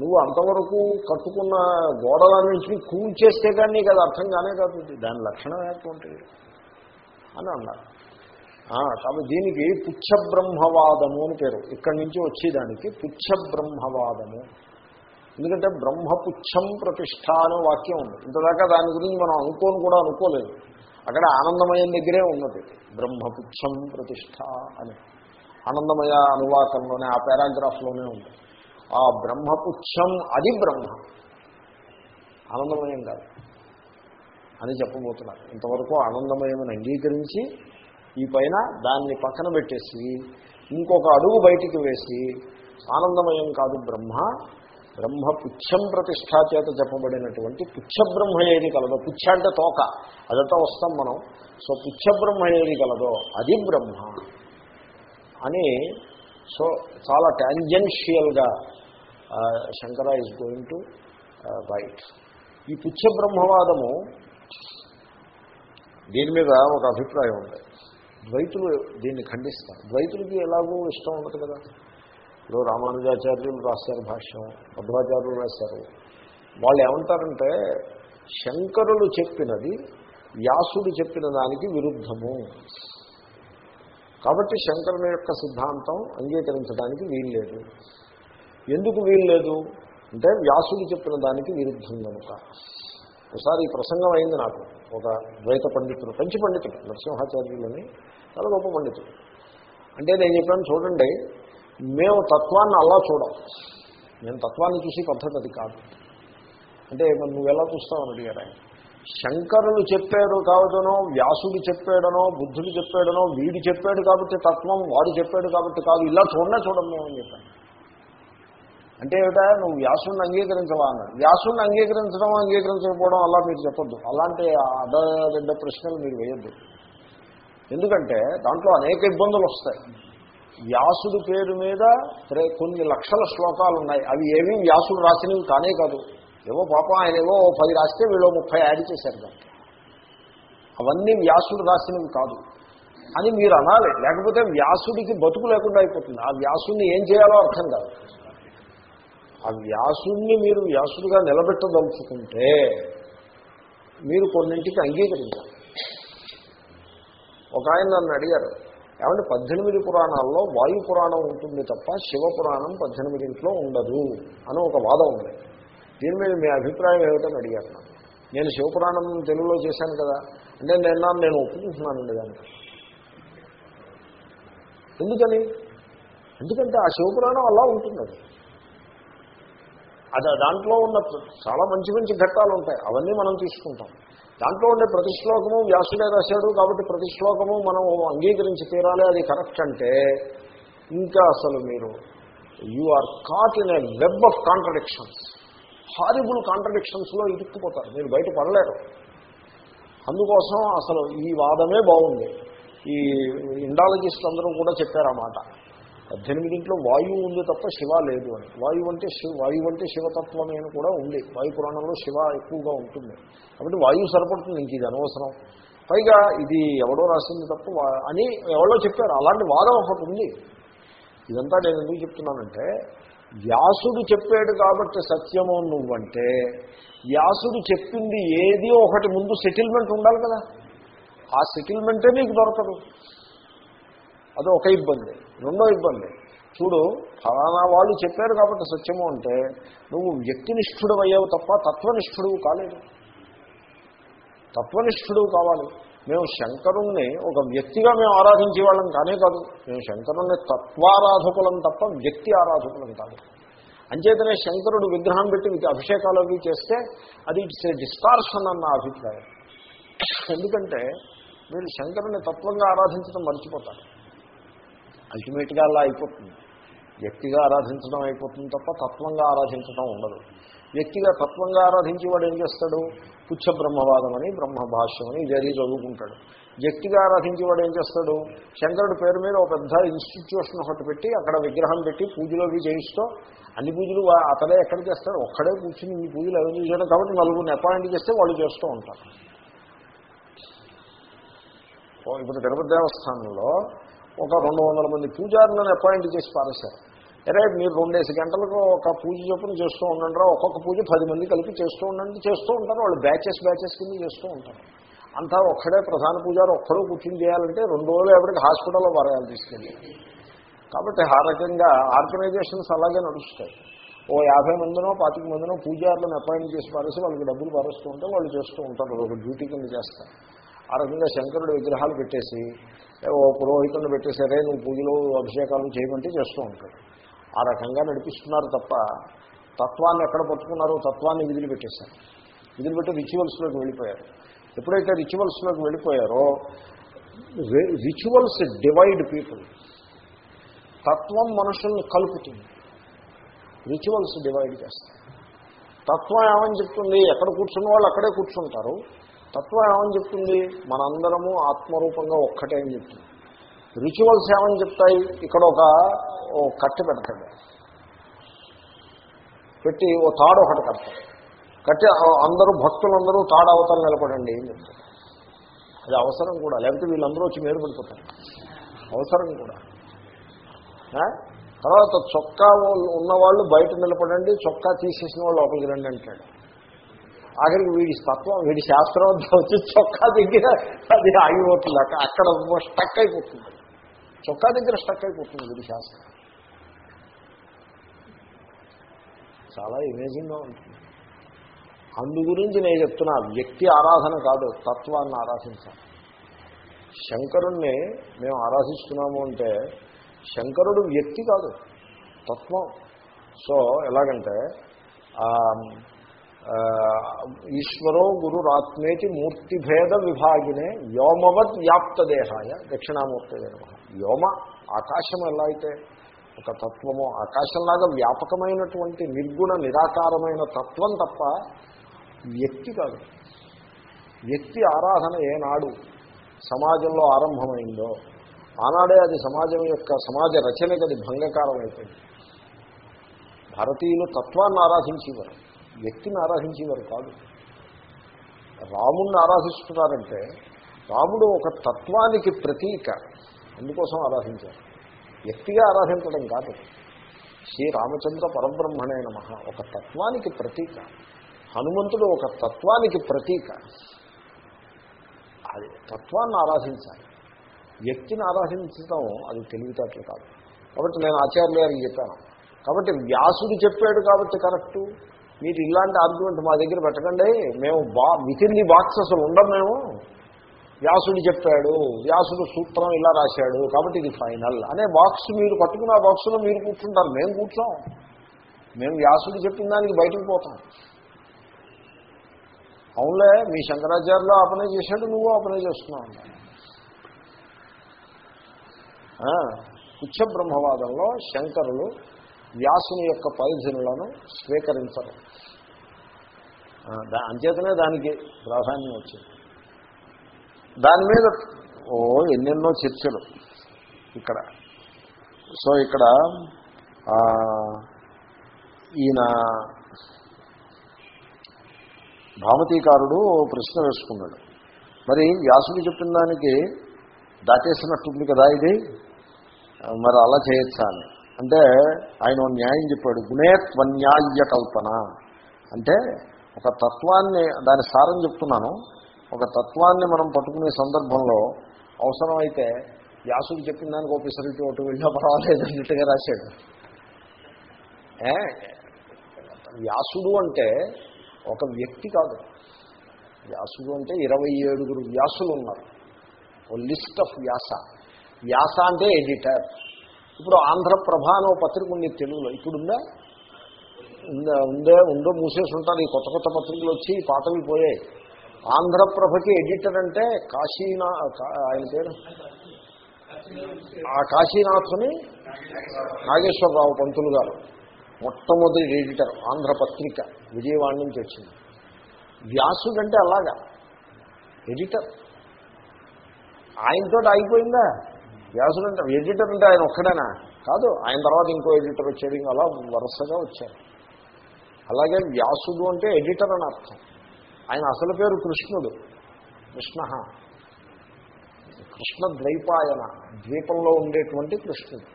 Speaker 1: నువ్వు అంతవరకు కట్టుకున్న గోడలన్నింటినీ కూల్చేస్తే కానీ నీకు అది అర్థం కానే కాదు. దాని లక్షణం ఏంటంటే అని అన్నారు. కాబట్టి దీనికి పుచ్చబ్రహ్మవాదము అని పేరు. ఇక్కడి నుంచి వచ్చేదానికి పుచ్చబ్రహ్మవాదము. ఎందుకంటే బ్రహ్మపుచ్చం ప్రతిష్ట అనే వాక్యం ఉంది. ఇంతదాకా దాని గురించి మనం అనుకోని కూడా అనుకోలేదు. అక్కడ ఆనందమయం దగ్గరే ఉన్నది. బ్రహ్మపుచ్చం ప్రతిష్ట అని. ఆనందమయ అనువాకంలోనే ఆ పారాగ్రాఫ్లోనే ఉంది. ఆ బ్రహ్మపుచ్చం అది బ్రహ్మ. ఆనందమయం కాదు. అని చెప్పబోతున్నారు. ఇంతవరకు ఆనందమయమని అంగీకరించి ఈ పైన దాన్ని పక్కన పెట్టేసి ఇంకొక అడుగు బయటికి వేసి ఆనందమయం కాదు బ్రహ్మ బ్రహ్మ పుచ్చం ప్రతిష్టా చేత చెప్పబడినటువంటి పుచ్చబ్రహ్మ ఏది కలదో పుచ్చ అంటే తోక అదంతా వస్తాం మనం. సో పుచ్చబ్రహ్మ ఏది కలదో అది బ్రహ్మ. అని సో చాలా ట్యాంజెన్షియల్గా Shankara is going to write ఈ పుచ్చ బ్రహ్మవాదము దీని మీద ఒక అభిప్రాయం ఉంది. ద్వైతులు దీన్ని ఖండిస్తారు. ద్వైతులకి ఎలాగో ఇష్టం ఉండదు కదా. ఇప్పుడు రామానుజాచార్యులు రాశారు భాష్యం మధ్వాచార్యులు రాశారు. వాళ్ళు ఏమంటారంటే శంకరులు చెప్పినది వ్యాసుడు చెప్పిన దానికి విరుద్ధము. కాబట్టి శంకరుని యొక్క సిద్ధాంతం అంగీకరించడానికి వీల్లేదు. ఎందుకు వీల్లేదు? అంటే వ్యాసుడు చెప్పిన దానికి విరుద్ధం కనుక ఒకసారి ఈ ప్రసంగం అయింది నాకు. ఒక ద్వైత పండితుడు మంచి పండితుడు నరసింహాచార్యులని చాలా గొప్ప పండితుడు. అంటే నేను చెప్పాను చూడండి మేము తత్వాన్ని అలా చూడం. నేను తత్వాన్ని చూసి పద్ధతి అది కాదు. అంటే మరి నువ్వు ఎలా చూస్తావని అడిగారు ఆయన. శంకరులు చెప్పాడు కావటనో వ్యాసుడు చెప్పాడనో బుద్ధుడు చెప్పాడనో వీడు చెప్పాడు కాబట్టి తత్వం వాడు చెప్పాడు కాబట్టి కాదు. ఇలా చూడనే చూడం మేము అని చెప్పాను అంటే ఏమిటా? నువ్వు వ్యాసుని అంగీకరించవా అన్నాడు. వ్యాసుని అంగీకరించడం అంగీకరించకపోవడం అలా మీరు చెప్పొద్దు. అలాంటి అడ్డ ప్రశ్నలు మీరు వేయొద్దు. ఎందుకంటే దాంట్లో అనేక ఇబ్బందులు వస్తాయి. వ్యాసుడి పేరు మీద కొన్ని లక్షల శ్లోకాలు ఉన్నాయి. అవి ఏమీ వ్యాసుడు రాసినవి కానే కాదు. ఏవో పాపం ఆయన ఏవో ఓ పది రాస్తే వీళ్ళు ముప్పై యాడ్ చేశారు దానికి అవన్నీ వ్యాసుడు రాసినవి కాదు. అని మీరు అనాలి. లేకపోతే వ్యాసుడికి బతుకు లేకుండా అయిపోతుంది. ఆ వ్యాసుడిని ఏం చేయాలో అర్థం కాదు. ఆ వ్యాసుడిని మీరు వ్యాసుడిగా నిలబెట్టదలుచుకుంటే మీరు కొన్నింటికి అంగీకరించాలి. ఒక ఆయన నన్ను అడిగారు ఏమంటే పద్దెనిమిది పురాణాల్లో వాయు పురాణం ఉంటుంది తప్ప శివ పురాణం పద్దెనిమిదింట్లో ఉండదు అని ఒక వాదం ఉంది. దీని మీద మీ అభిప్రాయం ఏమిటని అడిగారు నేను శివపురాణం తెలుగులో చేశాను కదా అంటే నిన్న నేను ఒప్పుకుంటున్నానండి దానికి ఎందుకని? ఎందుకంటే ఆ శివపురాణం అలా ఉంటుంది. అది అది దాంట్లో ఉన్న చాలా మంచి మంచి ఘట్టాలు ఉంటాయి. అవన్నీ మనం తీసుకుంటాం. దాంట్లో ఉండే ప్రతి శ్లోకము వ్యాసుడే రాశాడు కాబట్టి ప్రతి శ్లోకము మనం అంగీకరించి తీరాలి. అది కరెక్ట్ అంటే ఇంకా అసలు మీరు you are caught in a web of contradictions horrible కాంట్రడిక్షన్స్లో ఇరుక్కుపోతారు. మీరు బయట పడలేరు. అందుకోసం అసలు ఈ వాదమే బాగుంది. ఈ ఇండాలజిస్ట్ అందరూ కూడా చెప్పారు ఆ మాట. పద్దెనిమిదింట్లో వాయువు ఉంది తప్ప శివ లేదు అని. వాయువు అంటే శివ వాయువు అంటే శివతత్వమే అని కూడా ఉంది. వాయు పురాణంలో శివ ఎక్కువగా ఉంటుంది. కాబట్టి వాయువు సరిపడుతుంది ఇంక ఇది అనవసరం. పైగా ఇది ఎవడో రాసింది తప్ప వా- అని ఎవరో చెప్పారు. అలాంటి వాదం ఒకటి ఉంది. ఇదంతా నేను ఎందుకు చెప్తున్నానంటే వ్యాసుడు చెప్పాడు కాబట్టి సత్యము నువ్వంటే వ్యాసుడు చెప్పింది ఏది ఒకటి ముందు సెటిల్మెంట్ ఉండాలి కదా. ఆ సెటిల్మెంటే నీకు దొరకదు. అది ఒక ఇబ్బంది. రెండో ఇబ్బంది. చూడు ఫలానా వాళ్ళు చెప్పారు కాబట్టి సత్యము అంటే నువ్వు వ్యక్తినిష్ఠుడు అయ్యావు తప్ప తత్వనిష్ఠుడు కాలేదు. తత్వనిష్ఠుడు కావాలి. మేము శంకరుణ్ణి ఒక వ్యక్తిగా మేము ఆరాధించే వాళ్ళం కానే కాదు. మేము శంకరుణ్ణి తత్వారాధకులం తప్ప వ్యక్తి ఆరాధకులం కాదు. అంచేతనే శంకరుడు విగ్రహం పెట్టి అభిషేకాలు అవి చేస్తే అది ఇట్స్ ఏ డిస్కార్షన్ అన్న అభిప్రాయం. ఎందుకంటే మీరు శంకరుని తత్వంగా ఆరాధించడం మర్చిపోతారు. అల్టిమేట్గా అలా అయిపోతుంది. వ్యక్తిగా ఆరాధించడం అయిపోతుంది తప్ప తత్వంగా ఆరాధించడం ఉండదు. వ్యక్తిగా తత్వంగా ఆరాధించేవాడు ఏం చేస్తాడు? పుచ్చ బ్రహ్మవాదం అని బ్రహ్మ అని చదువుకుంటాడు. వ్యక్తిగా ఆరాధించేవాడు ఏం చేస్తాడు? శంకరుడి పేరు మీద ఒక పెద్ద ఇన్స్టిట్యూషన్ ఒకటి పెట్టి అక్కడ విగ్రహం పెట్టి పూజలు చేయిస్తూ అన్ని పూజలు అతడే ఎక్కడ చేస్తాడు? ఒక్కడే కూర్చుని ఈ పూజలు ఎవరు చేశాడు కాబట్టి నలుగురిని అపాయింట్ చేస్తే వాళ్ళు చేస్తూ ఉంటారు. ఇప్పుడు తిరుపతి దేవస్థానంలో ఒక రెండు వందల మంది పూజారులను అపాయింట్ చేసి పారేశారు. అరే మీరు రెండేసి గంటలకు ఒక పూజ చొప్పున చేస్తూ ఉండండి ఒక్కొక్క పూజ పది మంది కలిపి చేస్తూ ఉండండి. చేస్తూ ఉంటారు. వాళ్ళు బ్యాచెస్ బ్యాచెస్ కింద చేస్తూ ఉంటారు. అంతా ఒక్కడే ప్రధాన పూజారు ఒక్కడో కూర్చుని చేయాలంటే రెండు రోజులు ఎవరికి హాస్పిటల్లో వరగాలి తీసుకెళ్ళి. కాబట్టి ఆ రకంగా ఆర్గనైజేషన్స్ అలాగే నడుస్తాయి. ఓ యాభై మందినో పాతిక మందినో పూజారులను అపాయింట్ చేసి పారేసి వాళ్ళకి డబ్బులు పారేస్తూ ఉంటే వాళ్ళు చేస్తూ ఉంటారు. ఒక డ్యూటీ కింద చేస్తారు. ఆ రకంగా శంకరుడు విగ్రహాలు పెట్టేసి ఓ పురోహితులను పెట్టేసి అరే నువ్వు పూజలు అభిషేకాలు చేయమంటే చేస్తూ ఉంటాడు. ఆ రకంగా నడిపిస్తున్నారు తప్ప తత్వాన్ని ఎక్కడ పట్టుకున్నారో తత్వాన్ని విధులు విదిలిపెట్టి విధులు పెట్టి రిచువల్స్లోకి వెళ్ళిపోయారు. ఎప్పుడైతే రిచువల్స్లోకి వెళ్ళిపోయారో రిచువల్స్ డివైడ్ పీపుల్. తత్వం మనుషుల్ని కలుపుతుంది. రిచువల్స్ డివైడ్ చేస్తాయి తత్వం ఏమని చెప్తుంది? ఎక్కడ కూర్చున్న వాళ్ళు అక్కడే కూర్చుంటారు. తత్వం ఏమని చెప్తుంది? మనందరము ఆత్మరూపంగా ఒక్కటే అని చెప్తుంది. రిచువల్స్ ఏమని చెప్తాయి. ఇక్కడ ఒక ఓ కట్టె పెడతాడు. పెట్టి ఓ తాడు ఒకటి కడతాడు. కట్టి అందరూ భక్తులందరూ తాడు అవతల నిలబడండి అని చెప్తారు అది అవసరం కూడా. లేకపోతే వీళ్ళందరూ వచ్చి మేలు పడిపోతారు. అవసరం కూడా. తర్వాత చొక్కా ఉన్నవాళ్ళు బయట నిలబడండి చొక్కా తీసేసిన వాళ్ళు లోపలికి రండి అంటాడు. ఆఖరికి వీడి తత్వం వీడి శాస్త్రవంతం వచ్చి చొక్కా దగ్గర అది ఆగిపోతుంది. అక్కడ అక్కడ స్టక్ అయిపోతుంది. చొక్కా దగ్గర స్టక్ అయిపోతుంది వీడి శాస్త్రం. చాలా ఇమేజింగ్గా ఉంటుంది. అందు గురించి నేను చెప్తున్నా వ్యక్తి ఆరాధన కాదు తత్వాన్ని ఆరాధించాలి. శంకరుణ్ణి మేము ఆరాధిస్తున్నాము అంటే శంకరుడు వ్యక్తి కాదు తత్వం. సో ఎలాగంటే ఆ, గురు ఈశ్వరో గురురాత్మేతి మూర్తిభేద విభాగినే వ్యోమవద్ వ్యాప్తదేహాయ దక్షిణామూర్తి నమ. వ్యోమ ఆకాశం ఎలా అయితే ఒక తత్వము ఆకాశంలాగా వ్యాపకమైనటువంటి నిర్గుణ నిరాకారమైన తత్వం తప్ప వ్యక్తి కాదు. వ్యక్తి ఆరాధన ఏనాడు సమాజంలో ఆరంభమైందో ఆనాడే అది సమాజం యొక్క సమాజ రచనకి అది భంగకారం అయిపోయింది భారతీయులు తత్వాన్ని ఆరాధించేవారు వ్యక్తిని ఆరాధించేవారు కాదు. రాముణ్ణి ఆరాధిస్తున్నారంటే రాముడు ఒక తత్వానికి ప్రతీక. అందుకోసం ఆరాధించారు. వ్యక్తిగా ఆరాధించడం కాదు. శ్రీ రామచంద్ర పరబ్రహ్మణే నమ. ఒక తత్వానికి ప్రతీక. హనుమంతుడు ఒక తత్వానికి ప్రతీక. అది తత్వాన్ని ఆరాధించాలి. వ్యక్తిని ఆరాధించడం అది తెలివితేటలు కాదు. కాబట్టి నేను ఆచార్యులు గారికి చెప్పాను. కాబట్టి వ్యాసుడు చెప్పాడు కాబట్టి కరెక్టు. మీరు ఇలాంటి ఆర్గ్యుమెంట్ మా దగ్గర పెట్టకండి. మేము బా వితిన్ ది బాక్సెస్ ఉండం మేము. వ్యాసుడు చెప్పాడు వ్యాసుడు సూత్రం ఇలా రాశాడు కాబట్టి ఇది ఫైనల్ అనే బాక్స్ మీరు పట్టుకున్న ఆ బాక్స్లో మీరు కూర్చుంటారు. మేము కూర్చోం. మేము వ్యాసుడు చెప్పిన దానికి బయటకు పోతాం. అవునులే మీ శంకరాచార్యులు ఆ చేశాడు నువ్వు ఆ చేస్తున్నావు. పుచ్చ బ్రహ్మవాదంలో శంకరులు వ్యాసుని యొక్క పరిధులను స్వీకరించరు. దా- అంచేతనే దానికి ప్రాధాన్యం వచ్చింది. దాని మీద ఓ ఎన్నెన్నో చర్చలు ఇక్కడ. సో ఇక్కడ ఈయన భామతీకారుడు ఓ ప్రశ్న వేసుకున్నాడు. మరి వ్యాసుడు చెప్పిన దానికి దాటేసినట్టుంది కదా ఇది? మరి అలా చేయొచ్చా అని. అంటే ఆయన న్యాయం చెప్పాడు. గుణేత్వన్యాయ కల్పన. అంటే ఒక తత్వాన్ని దాని సారం చెప్తున్నాను. ఒక తత్వాన్ని మనం పట్టుకునే సందర్భంలో అవసరమైతే వ్యాసుడు చెప్పిన దానికి ఒక ఒకటి వెళ్ళినా పర్వాలేదు అన్నట్టుగా రాశాడు. ఏ? వ్యాసుడు అంటే ఒక వ్యక్తి కాదు. వ్యాసుడు అంటే ఇరవై ఏడుగురు వ్యాసులు ఉన్నారు. ఓ లిస్ట్ ఆఫ్ వ్యాస. వ్యాస అంటే ఎడిటర్. ఇప్పుడు ఆంధ్రప్రభ అని ఒక పత్రిక ఉంది తెలుగులో. ఇప్పుడుందా? ఉందా? ఉందే? ఉందో మూసేసి ఉంటారు. ఈ కొత్త కొత్త పత్రికలు వచ్చి పాతవి పోయాయి. ఆంధ్రప్రభకి ఎడిటర్ అంటే కాశీనా ఆయన పేరు? ఆ కాశీనాథుని నాగేశ్వరరావు పంతులు గారు. మొట్టమొదటి ఎడిటర్ ఆంధ్రపత్రిక విజయవాడ నుంచి వచ్చింది. వ్యాసుడు అంటే అలాగా ఎడిటర్. ఆయనతో అయిపోయిందా వ్యాసుడు అంటే ఎడిటర్ అంటే ఆయన ఒక్కడేనా? కాదు ఆయన తర్వాత ఇంకో ఎడిటర్ వచ్చాడు అలా వరుసగా వచ్చారు. అలాగే వ్యాసుడు అంటే ఎడిటర్ అని అర్థం. ఆయన అసలు పేరు కృష్ణుడు. కృష్ణ. కృష్ణ ద్వైపాయన ద్వీపంలో ఉండేటువంటి కృష్ణుడు.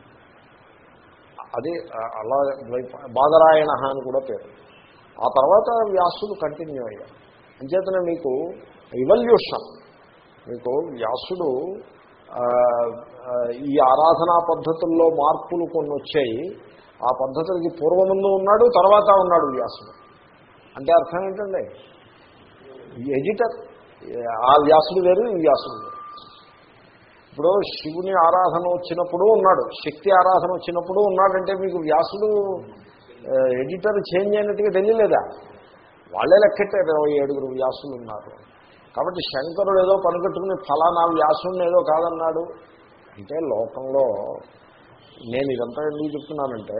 Speaker 1: అది అలా ద్వైప బాదరాయణ అని కూడా పేరు. ఆ తర్వాత వ్యాసుడు కంటిన్యూ అయ్యారు అంచేతనే మీకు రివల్యూషన్. మీకు వ్యాసుడు ఈ ఆరాధనా పద్ధతుల్లో మార్పులు కొన్ని వచ్చాయి. ఆ పద్ధతులకి పూర్వముందు ఉన్నాడు తర్వాత ఉన్నాడు వ్యాసుడు. అంటే అర్థం ఏంటండి ఎడిటర్ ఆ వ్యాసుడు వేరు ఈ వ్యాసుడు వేరు. ఇప్పుడు శివుని ఆరాధన వచ్చినప్పుడు ఉన్నాడు. శక్తి ఆరాధన వచ్చినప్పుడు ఉన్నాడంటే మీకు వ్యాసుడు ఎడిటర్ చేంజ్ అయినట్టుగా తెలియలేదా? వాళ్ళే లెక్కెట్టారు ఇరవై ఏడుగురు వ్యాసులు ఉన్నారు. కాబట్టి శంకరుడు ఏదో పనికట్టుకుని ఫలానా వ్యాసుడిని ఏదో కాదన్నాడు. అంటే లోకంలో నేను ఇదంతా ఎందుకు చెప్తున్నానంటే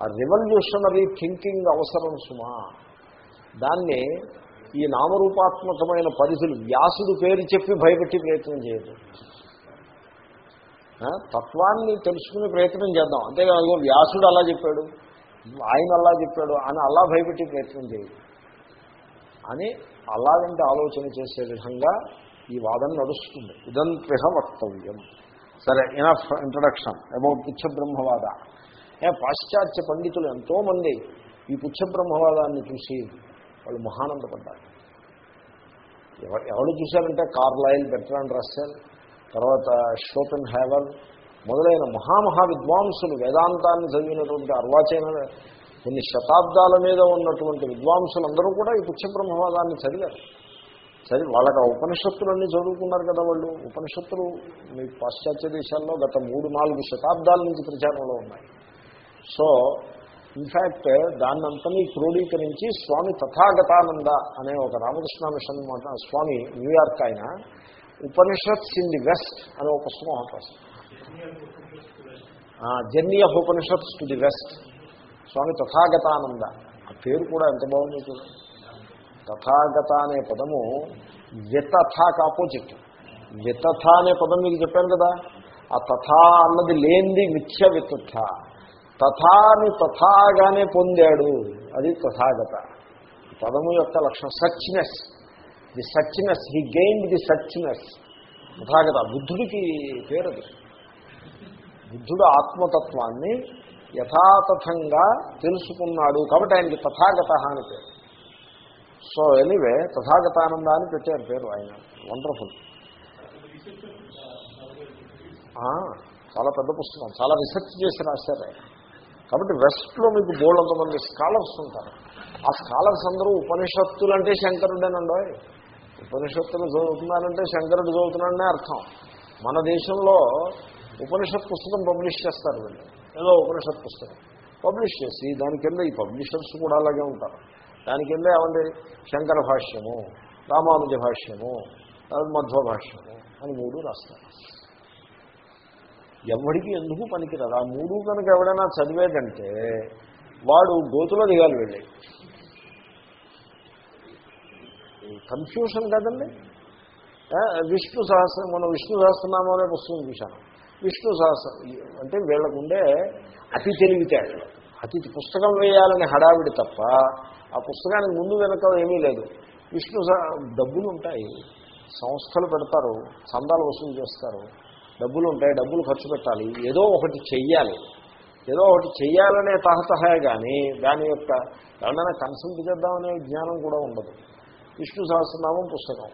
Speaker 1: ఆ రివల్యూషనరీ థింకింగ్ అవసరం సుమా. దాన్ని ఈ నామరూపాత్మకమైన పరిధులు వ్యాసుడు పేరు చెప్పి భయపెట్టి ప్రయత్నం చేయదు తత్వాన్ని తెలుసుకునే ప్రయత్నం చేద్దాం. అంతేకాదు వ్యాసుడు అలా చెప్పాడు ఆయన అలా చెప్పాడు అని అలా భయపెట్టి ప్రయత్నం చేయదు అని అలాగంటే ఆలోచన చేసే విధంగా ఈ వాదన నడుస్తుంది. ఇదంతృహ వక్తవ్యం. సరే ఇనఫ్ ఇంట్రడక్షన్ అబౌట్ పుచ్చబ్రహ్మవాద. పాశ్చాత్య పండితులు ఎంతోమంది ఈ పుచ్చబ్రహ్మవాదాన్ని చూసి వాళ్ళు మహానందపడ్డారు. ఎవరు చూశారంటే కార్లైల్ బెట్రాండ్ రస్సెల్ తర్వాత షోపెన్ హ్యావల్ మొదలైన మహామహా విద్వాంసులు వేదాంతాన్ని చదివినటువంటి అర్వాచైన కొన్ని శతాబ్దాల మీద ఉన్నటువంటి విద్వాంసులందరూ కూడా ఈ పుచ్చబ్రహ్మవాదాన్ని చదివారు. చదివి వాళ్ళకి ఆ ఉపనిషత్తులన్నీ చదువుకున్నారు కదా వాళ్ళు. ఉపనిషత్తులు మీ పాశ్చాత్య దేశాల్లో గత మూడు నాలుగు శతాబ్దాల నుంచి ప్రచారంలో ఉన్నాయి. సో ఇన్ఫ్యాక్ట్ దాన్నంతని క్రోడీకరించి స్వామి తథాగతానంద అనే ఒక రామకృష్ణ మిషన్ మాట స్వామి న్యూయార్క్ ఆయన ఉపనిషత్స్ ఇన్ ది వెస్ట్ అనే ఒక పుస్తకం ఒకటి రాశారు. Journey of Upanishads to the West. Swami Tathagatananda. ఆ పేరు కూడా ఎంత బాగుంది చూడండి తథాగత అనే పదము వితథాకు ఆపోజిట్ వితథ అనే పదం మీకు చెప్పాను కదా. ఆ తథా అన్నది లేనిది మిథ్య వితథ. తథాని తథాగానే పొందాడు. అది తథాగత. పదము యొక్క లక్షణం suchness the suchness he gain the suchness Tathagata. బుద్ధుడికి పేరు బుద్ధుడు ఆత్మతత్వాన్ని యథాతథంగా తెలుసుకున్నాడు. కాబట్టి ఆయనకి తథాగత అని పేరు. సో ఎనీవే తథాగతానంద అని పెట్టారు పేరు ఆయన. వండర్ఫుల్ చాలా పెద్ద పుస్తకం. చాలా రీసెర్చ్ చేసి రాశారు ఆయన. కాబట్టి వెస్ట్లో మీకు బోల్డ్ అంతమంది స్కాలర్స్ ఉంటారు. ఆ స్కాలర్స్ అందరూ ఉపనిషత్తులు అంటే శంకరుడేనండి. ఉపనిషత్తులు చదువుతున్నారంటే శంకరుడు చదువుతున్నాడనే అర్థం. మన దేశంలో ఉపనిషత్ పుస్తకం పబ్లిష్ చేస్తారు వీళ్ళు. ఏదో ఉపనిషత్ పుస్తకం పబ్లిష్ చేసి దాని కింద ఈ పబ్లిషర్స్ కూడా అలాగే ఉంటారు. దాని కింద ఏమంటే శంకర భాష్యము రామానుజ భాష్యము మధ్వ భాష్యము అని మూడు రాస్తారు. ఎవడికి ఎందుకు పనికిరాదు? ఆ మూడు కనుక ఎవడైనా చదివేదంటే వాడు గోతులో దిగాలి వెళ్ళి. కన్ఫ్యూషన్ కదండి? విష్ణు సహస్రం మనం విష్ణు సహస్రనామం అనే పుస్తకం చూశాను. విష్ణు సహస్రం అంటే వీళ్ళకుండే అతి తెలివితేటలు. అతి పుస్తకం వేయాలని హడావిడి తప్ప ఆ పుస్తకానికి ముందు వెనక ఏమీ లేదు. విష్ణు సహ- డబ్బులు ఉంటాయి. సంస్థలు పెడతారు చందాలు వసూలు చేస్తారు. డబ్బులు ఉంటాయి డబ్బులు ఖర్చు పెట్టాలి. ఏదో ఒకటి చెయ్యాలి. ఏదో ఒకటి చెయ్యాలనే తహతహే కానీ దాని యొక్క ఎవరైనా కన్సల్ట్ చేద్దామనే జ్ఞానం కూడా ఉండదు. విష్ణు సహస్రనామం పుస్తకం.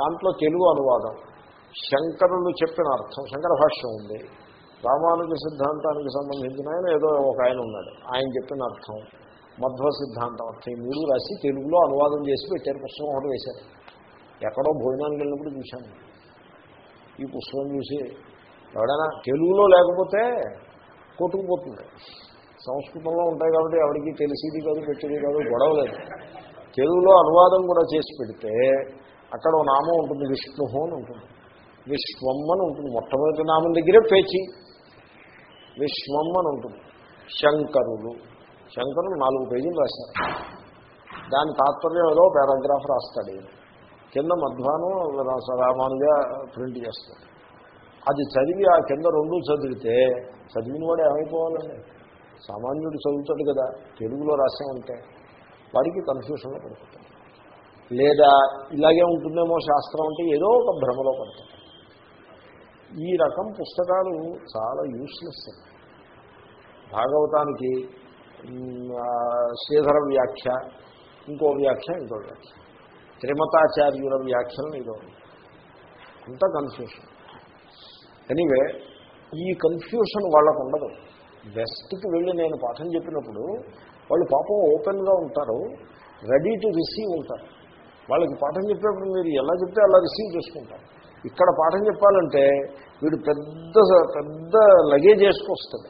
Speaker 1: దాంట్లో తెలుగు అనువాదం. శంకరులు చెప్పిన అర్థం శంకర భాష్యం ఉంది. రామానుజ సిద్ధాంతానికి సంబంధించిన ఆయన ఏదో ఒక ఆయన ఉన్నాడు. ఆయన చెప్పిన అర్థం. మధ్వ సిద్ధాంతం. అర్థం మీరు రాసి తెలుగులో అనువాదం చేసి పెట్టారు. పుస్తకం ఒకటి వేశారు. ఎక్కడో భోజనానికి వెళ్ళినప్పుడు చూశాను. ఈ పుస్తకం చూసి ఎవడైనా తెలుగులో లేకపోతే కొట్టుకుపోతుంది సంస్కృతంలో ఉంటాయి కాబట్టి ఎవరికి తెలిసేది కాదు పెట్టేది కాదు గొడవ లేదు. తెలుగులో అనువాదం కూడా చేసి పెడితే అక్కడ ఓ నామం ఉంటుంది విష్ణు అని ఉంటుంది. విశ్వం అని ఉంటుంది. మొట్టమొదటి నామం దగ్గరే పేచి. విశ్వం అని ఉంటుంది. శంకరులు శంకరులు నాలుగు పేజీలు రాశారు దాని తాత్పర్యం ఏదో పారాగ్రాఫ్ రాస్తాడు ఈయన. కింద మధ్వానం రామానుజ ప్రింట్ చేస్తాడు. అది చదివి ఆ కింద రెండు చదివితే చదివిన వాడు ఏమైపోవాలండి? సామాన్యుడు చదువుతాడు కదా తెలుగులో రాసామంటే వాడికి కన్ఫ్యూషన్లో పడుతుంది లేదా ఇలాగే ఉంటుందేమో శాస్త్రం అంటే ఏదో ఒక భ్రమలో పడుతుంది ఈ రకం పుస్తకాలు చాలా యూస్లెస్ భాగవతానికి శ్రీధర వ్యాఖ్య ఇంకో వ్యాఖ్య ఇంకో వ్యాఖ్య. త్రిమతాచార్యుల వ్యాఖ్యలు ఇదో అంతా కన్ఫ్యూషన్ ఎనీవే ఈ కన్ఫ్యూషన్ వాళ్ళకు ఉండదు. వెస్ట్కి వెళ్ళి నేను పాఠం చెప్పినప్పుడు వాళ్ళు పాపం ఓపెన్గా ఉంటారు రెడీ టు రిసీవ్ ఉంటారు. వాళ్ళకి పాఠం చెప్పేప్పుడు మీరు ఎలా చెప్తే అలా రిసీవ్ చేసుకుంటారు. ఇక్కడ పాఠం చెప్పాలంటే వీడు పెద్ద పెద్ద లగేజ్ వేసుకొస్తాడు.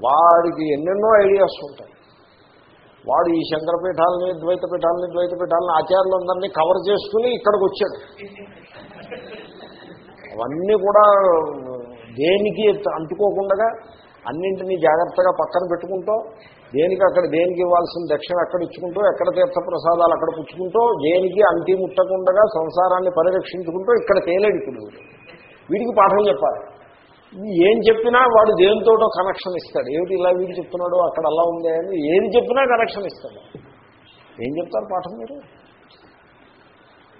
Speaker 1: వాడికి ఎన్నెన్నో ఐడియాస్ ఉంటాయి. వాడు ఈ శంకరపీఠాలని ద్వైత పీఠాలని ద్వైత పీఠాలని ఆచార్యులందరినీ కవర్ చేసుకుని ఇక్కడికి వచ్చాడు అవన్నీ కూడా దేనికి అంటుకోకుండా అన్నింటినీ జాగ్రత్తగా పక్కన పెట్టుకుంటూ దేనికి అక్కడ దేనికి ఇవ్వాల్సిన దక్షిణ అక్కడ ఇచ్చుకుంటూ ఎక్కడ తీర్థ ప్రసాదాలు అక్కడ పుచ్చుకుంటూ దేనికి అంటి ముట్టకుండా సంసారాన్ని పరిరక్షించుకుంటూ ఇక్కడ తేలేడు ఇప్పుడు వీడికి పాఠం చెప్పాలి. ఏం చెప్పినా వాడు దేనితోటో కనెక్షన్ ఇస్తాడు. ఏమిటి ఇలా వీడు చెప్తున్నాడు అక్కడ అలా ఉంది అని ఏది చెప్పినా కనెక్షన్ ఇస్తాడు. ఏం చెప్తారు పాఠం మీరు?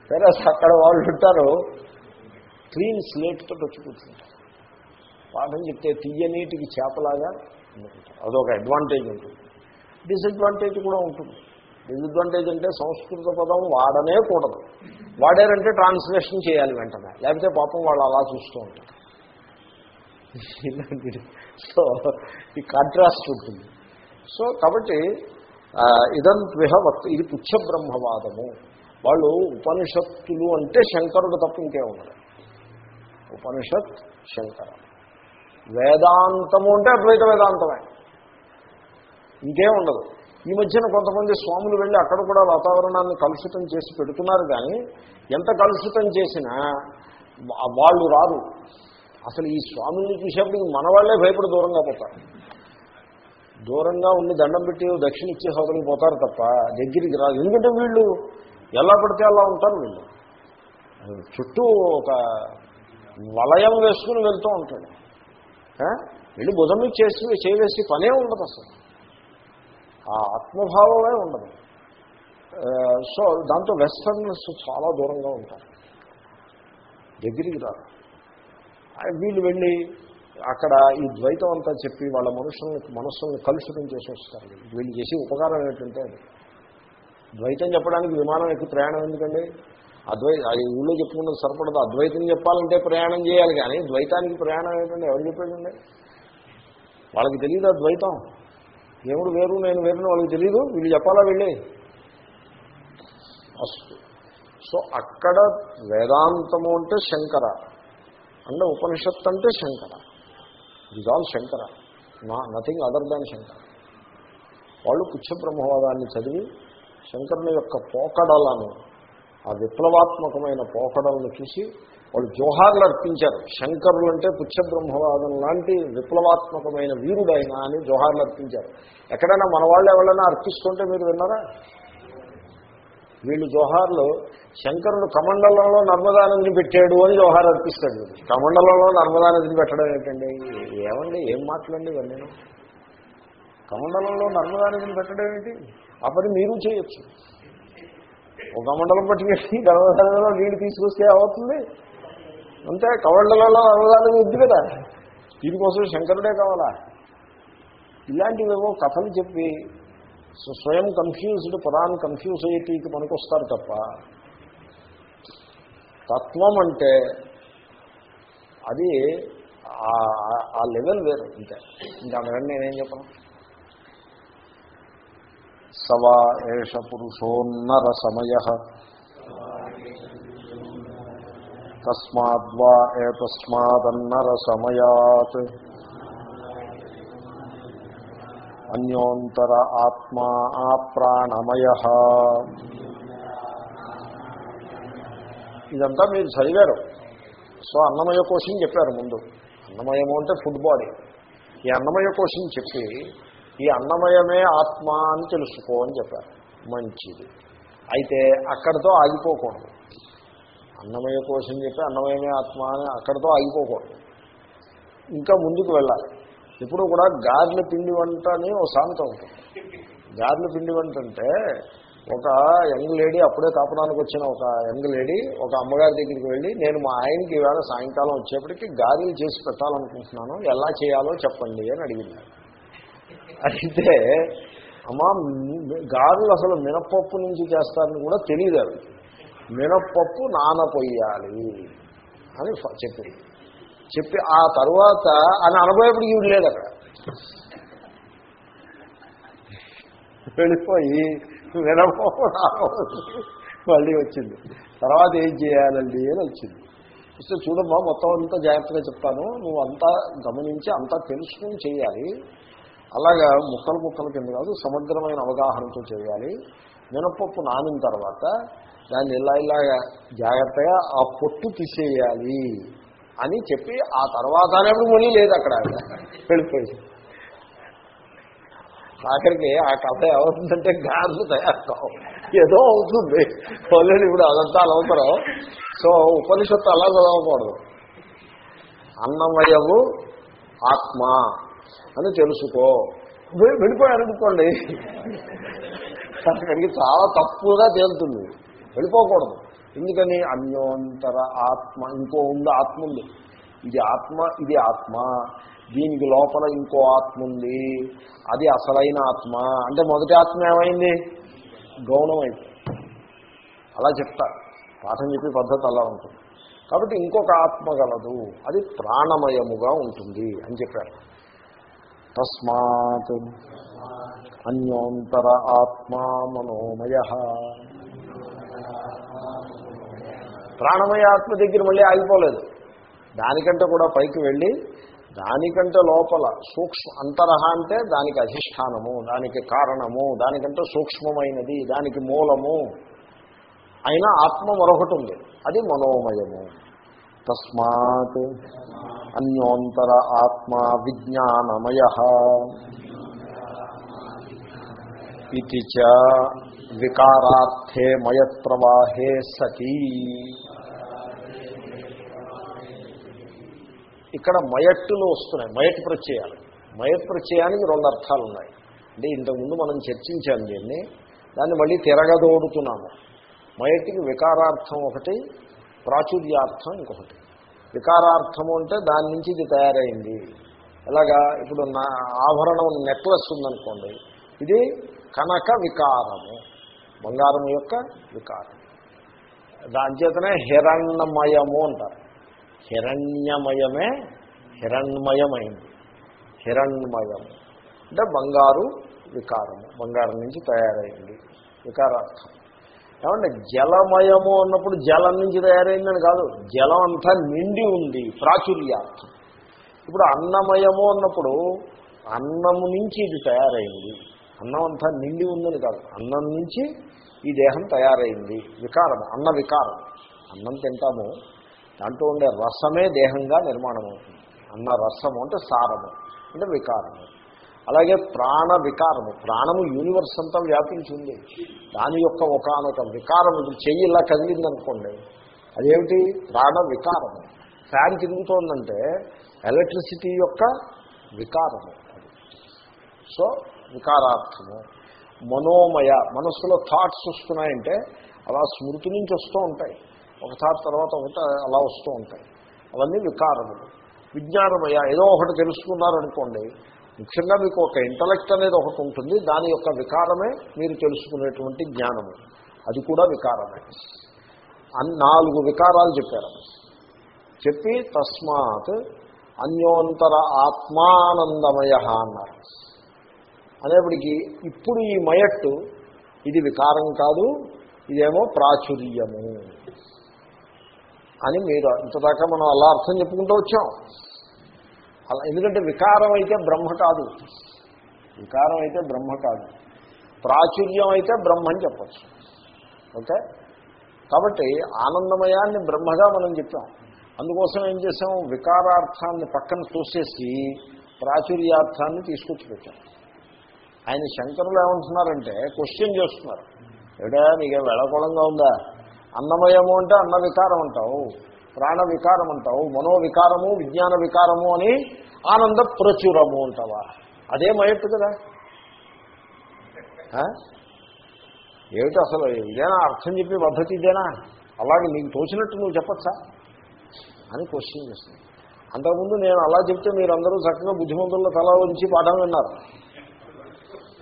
Speaker 1: సరే అక్కడ వాళ్ళు ఉంటారు. క్లీన్ స్లేట్తో వచ్చి కూర్చుంటారు. పాఠం చెప్తే తీయనీటికి చేపలాగా అదొక అడ్వాంటేజ్ ఉంటుంది. డిసడ్వాంటేజ్ కూడా ఉంటుంది. డిసడ్వాంటేజ్ అంటే సంస్కృత పదం వాడనే కూడదు. వాడారంటే ట్రాన్స్లేషన్ చేయాలి వెంటనే. లేకపోతే పాపం వాళ్ళు అలా చూస్తూ ఉంటారు. సో ఈ కాంట్రాస్ట్ ఉంటుంది. సో కాబట్టి ఇదంత్విహ వక్త ఇది పుచ్చబ్రహ్మవాదము వాళ్ళు ఉపనిషత్తులు అంటే శంకరుడు తప్ప ఇంకే ఉండదు. ఉపనిషత్ శంకర. వేదాంతము అంటే అద్వైత వేదాంతమే. ఇంకేం ఉండదు. ఈ మధ్యన కొంతమంది స్వాములు వెళ్ళి అక్కడ కూడా వాతావరణాన్ని కలుషితం చేసి పెడుతున్నారు కానీ ఎంత కలుషితం చేసినా వాళ్ళు రారు. అసలు ఈ స్వామిని చూసేప్పటికి మన వాళ్ళే భయపడి దూరంగా పోతారు. దూరంగా ఉండి దండం పెట్టి దక్షిణ ఇచ్చే సోదరులు పోతారు తప్ప దగ్గరికి రాదు ఎందుకంటే వీళ్ళు ఎలా పడితే అలా ఉంటారు వీళ్ళు. చుట్టూ ఒక వలయం వేసుకుని వెళ్తూ ఉంటాడు. వీళ్ళు వెళ్ళి భుజం చేసి చేవేసి పనే ఉండదు అసలు. ఆ ఆత్మభావమే ఉండదు. సో దాంతో వెస్టర్నర్స్ చాలా దూరంగా ఉంటారు. దగ్గరికి రాదు వీళ్ళు వెళ్ళి అక్కడ ఈ ద్వైతం అంతా చెప్పి వాళ్ళ మనుషుల్ని మనస్సుల్ని కలుషితం చేసి వస్తారు వీళ్ళు. చేసి ఉపకారం ఏంటంటే అది. ద్వైతం చెప్పడానికి విమానం ఎక్కువ ప్రయాణం ఎందుకండి? అద్వై అది ఊళ్ళో చెప్పుకున్నది సరిపడదు. అద్వైతం చెప్పాలంటే ప్రయాణం చేయాలి కానీ ద్వైతానికి ప్రయాణం ఏంటండి? ఎవరు చెప్పాడండి వాళ్ళకి తెలియదు ద్వైతం? దేవుడు వేరు నేను వేరు వాళ్ళకి తెలియదు వీళ్ళు చెప్పాలా వెళ్ళి? అస్తు సో అక్కడ వేదాంతము అంటే శంకర. అంటే ఉపనిషత్తు అంటే శంకర. It all Shankara. నా నథింగ్ అదర్ దాన్ శంకర. వాళ్ళు పుచ్చబ్రహ్మవాదాన్ని చదివి శంకరుని యొక్క పోకడలను ఆ విప్లవాత్మకమైన పోకడలను చూసి వాళ్ళు జోహార్లు అర్పించారు. శంకరులు అంటే పుచ్చబ్రహ్మవాదం లాంటి విప్లవాత్మకమైన వీరుడైన అని జోహార్లు అర్పించారు. ఎక్కడైనా మన వాళ్ళు ఎవరైనా అర్పిస్తుంటే మీరు విన్నారా? వీళ్ళు జోహార్లు శంకరుడు కమండలంలో నర్మదా నదిని పెట్టాడు అని జోహార్ అర్పిస్తాడు. కమండలంలో నర్మదా నదిని పెట్టడం ఏంటండి? ఏమండి? ఏం మాట్లాడండి ఇవన్నీ కమండలంలో నర్మదా నదిని పెట్టడం ఏంటి? ఆ పని మీరు చేయొచ్చు. ఒక కమండలం పట్టుకెళ్ళి నర్మదా నీళ్ళు తీసుకొస్తే అవుతుంది అంతే కమండలంలో నర్మదా నది ఉంది కదా. దీనికోసం శంకరుడే కావాలా? ఇలాంటివేవో కథలు చెప్పి సో స్వయం కన్ఫ్యూజ్డ్ పదాన్ని కన్ఫ్యూజ్ అయ్యేటికి పనికొస్తారు తప్ప తత్వం అంటే అది ఆ- లెవెల్ వేరు ఇంకా ఇంకా అందుకని నేనేం చెప్పను? సవా ఏష పురుషోన్నర సమయ. తస్మాద్వా ఏతస్మాదన్నరసమయాత్ అన్యోంతర ఆత్మా ఆ ప్రాణమయ. ఇదంతా మీరు చదివారు. సో అన్నమయ కోశం చెప్పారు ముందు. అన్నమయము అంటే ఫుడ్ బాడీ. ఈ అన్నమయ కోశం చెప్పి ఈ అన్నమయమే ఆత్మ అని తెలుసుకో అని చెప్పారు. మంచిది. అయితే అక్కడితో ఆగిపోకూడదు. అన్నమయ కోశం చెప్పి అన్నమయమే ఆత్మ అని అక్కడితో ఆగిపోకూడదు. ఇంకా ముందుకు వెళ్ళాలి. ఇప్పుడు కూడా గార్ల పిండి వంట అని ఒక సామెత ఉంటుంది. గార్ల పిండి వంట అంటే ఒక యంగ్ లేడీ అప్పుడే కాపడానికి వచ్చిన ఒక యంగ్ లేడీ ఒక అమ్మగారి దగ్గరికి వెళ్ళి నేను మా ఆయనకి ఈవేళ సాయంకాలం వచ్చేప్పటికి గారెలు చేసి పెట్టాలనుకుంటున్నాను ఎలా చేయాలో చెప్పండి అని అడిగింది. అడిగితే అమ్మా గారెలు అసలు మినపప్పు నుంచి చేస్తారని కూడా తెలియదు అవి. మినప్పప్పు నానపొయ్యాలి అని చెప్పింది చెప్పి ఆ తర్వాత అని అనబోయేప్పటికి ఈవిడ లేదు అక్కడ. వెళ్ళిపోయి వినపప్పు మళ్ళీ వచ్చింది. తర్వాత ఏం చేయాలండి అని వచ్చింది. ఇస్తే చూడమ్మా మొత్తం అంతా జాగ్రత్తగా చెప్తాను. నువ్వు అంతా గమనించి అంతా తెలుసుకుని చేయాలి. అలాగా ముక్కలు ముక్కల కింద కాదు సమగ్రమైన అవగాహనతో చేయాలి. మినపప్పు నానిన తర్వాత దాన్ని ఇలా ఇలాగా జాగ్రత్తగా ఆ పొట్టు తీసేయాలి. అని చెప్పి ఆ తర్వాత అనేప్పుడు మళ్ళీ లేదు అక్కడ. వెళ్ళిపోయింది. ఆఖరికి ఆ కథ ఏమవుతుందంటే గాజు తయారు ఏదో అవుతుంది. ఆల్రెడీ ఇప్పుడు అదంతా అనవసరం సో ఉపనిషత్తు అలా చదవకూడదు. అన్నమయము ఆత్మ అని తెలుసుకో. వె- అనుకోండి అక్కడికి చాలా తప్పుగా తేలుతుంది. వెళ్ళిపోకూడదు. ఎందుకని అన్యోంతర ఆత్మ ఇంకో ఉంది ఆత్మ ఉంది ఇది ఆత్మ ఇది ఆత్మ. దీనికి లోపల ఇంకో ఆత్మ ఉంది అది అసలైన ఆత్మ. అంటే మొదటి ఆత్మ ఏమైంది? గౌణమైంది. అలా చెప్తారు పాఠం చెప్పే పద్ధతి అలా ఉంటుంది. కాబట్టి ఇంకొక ఆత్మ గలదు. అది ప్రాణమయముగా ఉంటుంది అని చెప్పారు. తస్మాత్ అన్యోంతర ఆత్మా మనోమయ. ప్రాణమయ ఆత్మ దగ్గర మళ్ళీ ఆగిపోలేదు. దానికంటే కూడా పైకి వెళ్ళి దానికంటే లోపల సూక్ష్మ అంతరహ అంటే దానికి అధిష్టానము దానికి కారణము దానికంటే సూక్ష్మమైనది దానికి మూలము. అయినా ఆత్మ మరొకటి ఉంది. అది మనోమయము. తస్మాత్ అన్యోంతర ఆత్మ విజ్ఞానమయ. ఇది చ వికారార్థే మయత్రవాహే సతీ. ఇక్కడ మయట్టులు వస్తున్నాయి మయట్ ప్రత్యయాలు. మయట్ ప్రత్యయానికి రెండు అర్థాలు ఉన్నాయి. అంటే ఇంతకుముందు మనం చర్చించాం దీన్ని దాన్ని మళ్ళీ తిరగదోడుతున్నాము. మయటికి వికారార్థం ఒకటి ప్రాచుర్యార్థం ఇంకొకటి. వికారార్థము అంటే దాని నుంచి ఇది తయారైంది. ఎలాగా ఇప్పుడు నా ఆభరణం నెక్లెస్ ఉందనుకోండి ఇది కనక వికారము. బంగారం యొక్క వికారం. దాని చేతనే హిరణ్యమయము అంటారు. హిరణ్యమయమే హిరణ్మయమైంది. హిరణ్మయము అంటే బంగారు వికారము. బంగారం నుంచి తయారైంది. వికారార్థం. ఏమంటే జలమయము అన్నప్పుడు జలం నుంచి తయారైందని కాదు జలం అంతా నిండి ఉంది ప్రాచుర్యార్థం. ఇప్పుడు అన్నమయము అన్నప్పుడు అన్నము నుంచి ఇది తయారైంది. అన్నం అంతా నిండి ఉందని కాదు అన్నం నుంచి ఈ దేహం తయారైంది. వికారము అన్న వికారం. అన్నం తింటాము. దాంట్లో ఉండే రసమే దేహంగా నిర్మాణం అవుతుంది అన్న రసము అంటే సారము అంటే వికారము. అలాగే ప్రాణ వికారము ప్రాణము యూనివర్స్ అంతా వ్యాపించింది దాని యొక్క ఒకనొక వికారం ఇది. చెయ్యి ఇలా కదిలిందనుకోండి అదేమిటి? ప్రాణ వికారము. ఫ్యాన్ తిరుగుతోందంటే ఎలక్ట్రిసిటీ యొక్క వికారము. సో వికారార్థము. మనోమయ మనస్సులో థాట్స్ వస్తున్నాయంటే అలా స్మృతి నుంచి వస్తూ ఉంటాయి. ఒక థాట్ తర్వాత ఒకటి అలా వస్తూ ఉంటాయి. అవన్నీ వికారములు. విజ్ఞానమయ ఏదో ఒకటి తెలుసుకున్నారనుకోండి ముఖ్యంగా మీకు ఒక ఇంటలెక్ట్ అనేది ఒకటి ఉంటుంది దాని యొక్క వికారమే మీరు తెలుసుకునేటువంటి జ్ఞానము. అది కూడా వికారమే. అన్ నాలుగు వికారాలు చెప్పారు. చెప్పి తస్మాత్ అన్యోంతర ఆత్మానందమయ అన్నారు. అనేప్పటికీ ఇప్పుడు ఈ మయట్టు ఇది వికారం కాదు ఇదేమో ప్రాచుర్యము అని మీరు ఇంతదాకా మనం అలా అర్థం చెప్పుకుంటూ వచ్చాం. అలా ఎందుకంటే వికారం అయితే బ్రహ్మ కాదు. వికారం అయితే బ్రహ్మ కాదు. ప్రాచుర్యం అయితే బ్రహ్మ అని చెప్పచ్చు. ఓకే? కాబట్టి ఆనందమయాన్ని బ్రహ్మగా మనం చెప్పాం. అందుకోసం ఏం చేసాం వికారార్థాన్ని పక్కన చూసేసి ప్రాచుర్యార్థాన్ని తీసుకొచ్చి పెట్టాం. ఆయన శంకరులు ఏమంటున్నారంటే క్వశ్చన్ చేస్తున్నారు. ఏడా నీకేం వెళ్ళకోళంగా ఉందా? అన్నమయము అంటే అన్న వికారం అంటావు ప్రాణ వికారం అంటావు మనోవికారము విజ్ఞాన వికారము అని ఆనంద ప్రచురము అంటావా? అదే మయట్టు కదా. ఏమిటి అసలు ఇదేనా అర్థం చెప్పే పద్ధతి ఇదేనా? అలాగే నీకు తోచినట్టు నువ్వు చెప్పచ్చా? అని క్వశ్చన్ చేస్తుంది అంతకుముందు నేను అలా చెప్తే మీరందరూ చక్కగా బుద్ధిమంతుల్లో తల ఉంచి పాఠం విన్నారు.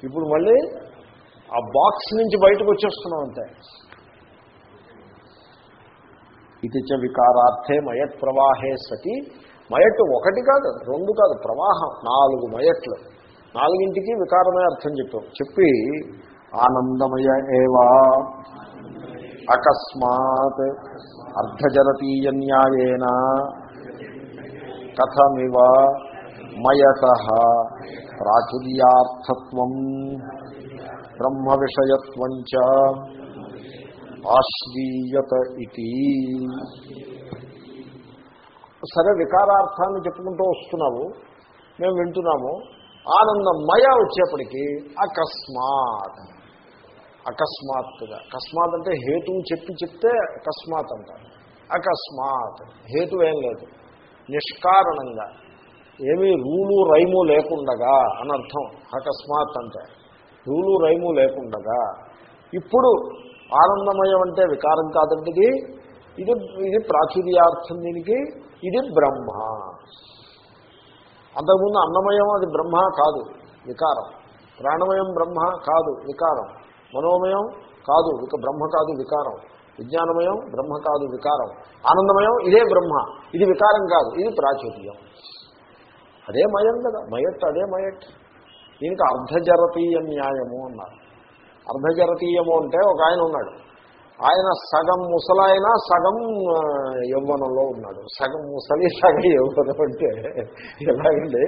Speaker 1: ఇప్పుడు మళ్ళీ ఆ బాక్స్ నుంచి బయటకు వచ్చేస్తున్నాం అంతే. ఇది చ వికారార్థే మయట్ ప్రవాహే సతి. మయట్ ఒకటి కాదు రెండు కాదు ప్రవాహం నాలుగు మయట్లు. నాలుగింటికి వికారమే అర్థం చెప్పాం. చెప్పి ఆనందమయ ఏవా. అకస్మాత్ అర్ధజరతీయ న్యాయేన కథమివ మయత. ప్రాచుర్యార్థత్వం బ్రహ్మ విషయత్వం చ ఆశ్రీయత ఇది. సరే వికారార్థాన్ని చెప్పుకుంటూ వస్తున్నావు మేము వింటున్నాము. ఆనందమయ వచ్చేప్పటికీ అకస్మాత్. అకస్మాత్తుగా. అకస్మాత్ అంటే హేతువు చెప్పి చెప్తే అకస్మాత్ అంటారు. అకస్మాత్. హేతు ఏం లేదు. నిష్కారణంగా. ఏమీ రూలు రైము లేకుండగా అని అర్థం అకస్మాత్ అంటే. రూలు రైము లేకుండగా. ఇప్పుడు ఆనందమయం అంటే వికారం కాదండి ఇది ఇది ఇది ప్రాచుర్యార్థం దీనికి. ఇది బ్రహ్మ. అంతకుముందు అన్నమయం అది బ్రహ్మ కాదు వికారం. ప్రాణమయం బ్రహ్మ కాదు వికారం. మనోమయం కాదు ఇక బ్రహ్మ కాదు వికారం. విజ్ఞానమయం బ్రహ్మ కాదు వికారం. ఆనందమయం ఇదే బ్రహ్మ. ఇది వికారం కాదు ఇది ప్రాచుర్యం. అదే మయం కదా మయట్ అదే మయట్. దీనికి అర్ధజరతీయ న్యాయము అన్నారు. అర్ధజరతీయము అంటే ఒక ఆయన ఉన్నాడు. ఆయన సగం ముసలాయన సగం యవ్వనంలో ఉన్నాడు. సగం ముసలి సగం యవ్వనం అంటే ఎలాగండి?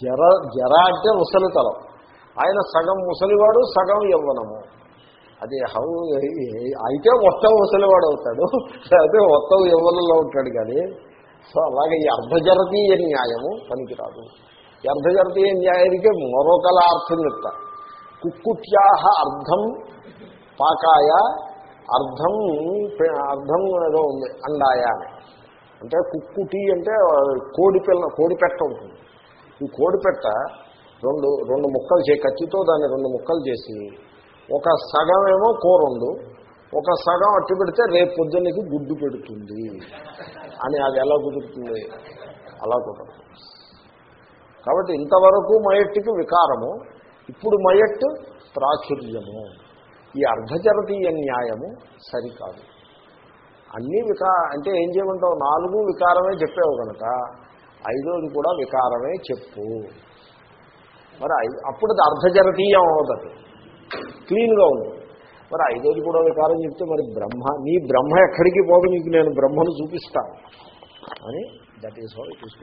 Speaker 1: జర జర అంటే ముసలితలం ఆయన సగం ముసలివాడు సగం యవ్వనము అది హౌ అయితే మొత్తం ముసలివాడు అవుతాడు అదే మొత్తం యవ్వనంలో ఉంటాడు కానీ సో అలాగే ఈ అర్ధజరతీయ న్యాయము పనికిరాదు. ఈ అర్ధజరతీయ న్యాయానికి మరొకల అర్థం చెప్తా. కుక్కుట్యాహ అర్థం పాకాయ అర్థం అర్థం ఏదో ఉంది అండాయ అని. అంటే కుక్కుటి అంటే కోడి పిల్ల కోడి పెట్ట ఉంటుంది. ఈ కోడి పెట్ట రెండు రెండు ముక్కలు చే కత్తితో దాన్ని రెండు ముక్కలు చేసి ఒక సగమేమో కూర కూరండు ఒక సగం అట్టు పెడితే రేపు పొద్దున్నకి గుడ్డు పెడుతుంది అని అది ఎలా కుదురుతుంది? అలా కుదరదు. కాబట్టి ఇంతవరకు మయట్టుకి వికారము ఇప్పుడు మయట్టు ప్రాచుర్యము. ఈ అర్ధచరతీయ న్యాయము సరికాదు. అన్నీ వికా అంటే ఏం చేయమంటావు? నాలుగు వికారమే చెప్పావు కనుక ఐదోది కూడా వికారమే చెప్పు. మరి అప్పుడు అది అర్ధజరతీయం అవుతుంది క్లీన్గా ఉంది మరి ఐదోది కూడా వికారం చెప్తే మరి బ్రహ్మ నీ బ్రహ్మ ఎక్కడికి పోదు నీకు నేను బ్రహ్మను చూపిస్తాను అని that is how it is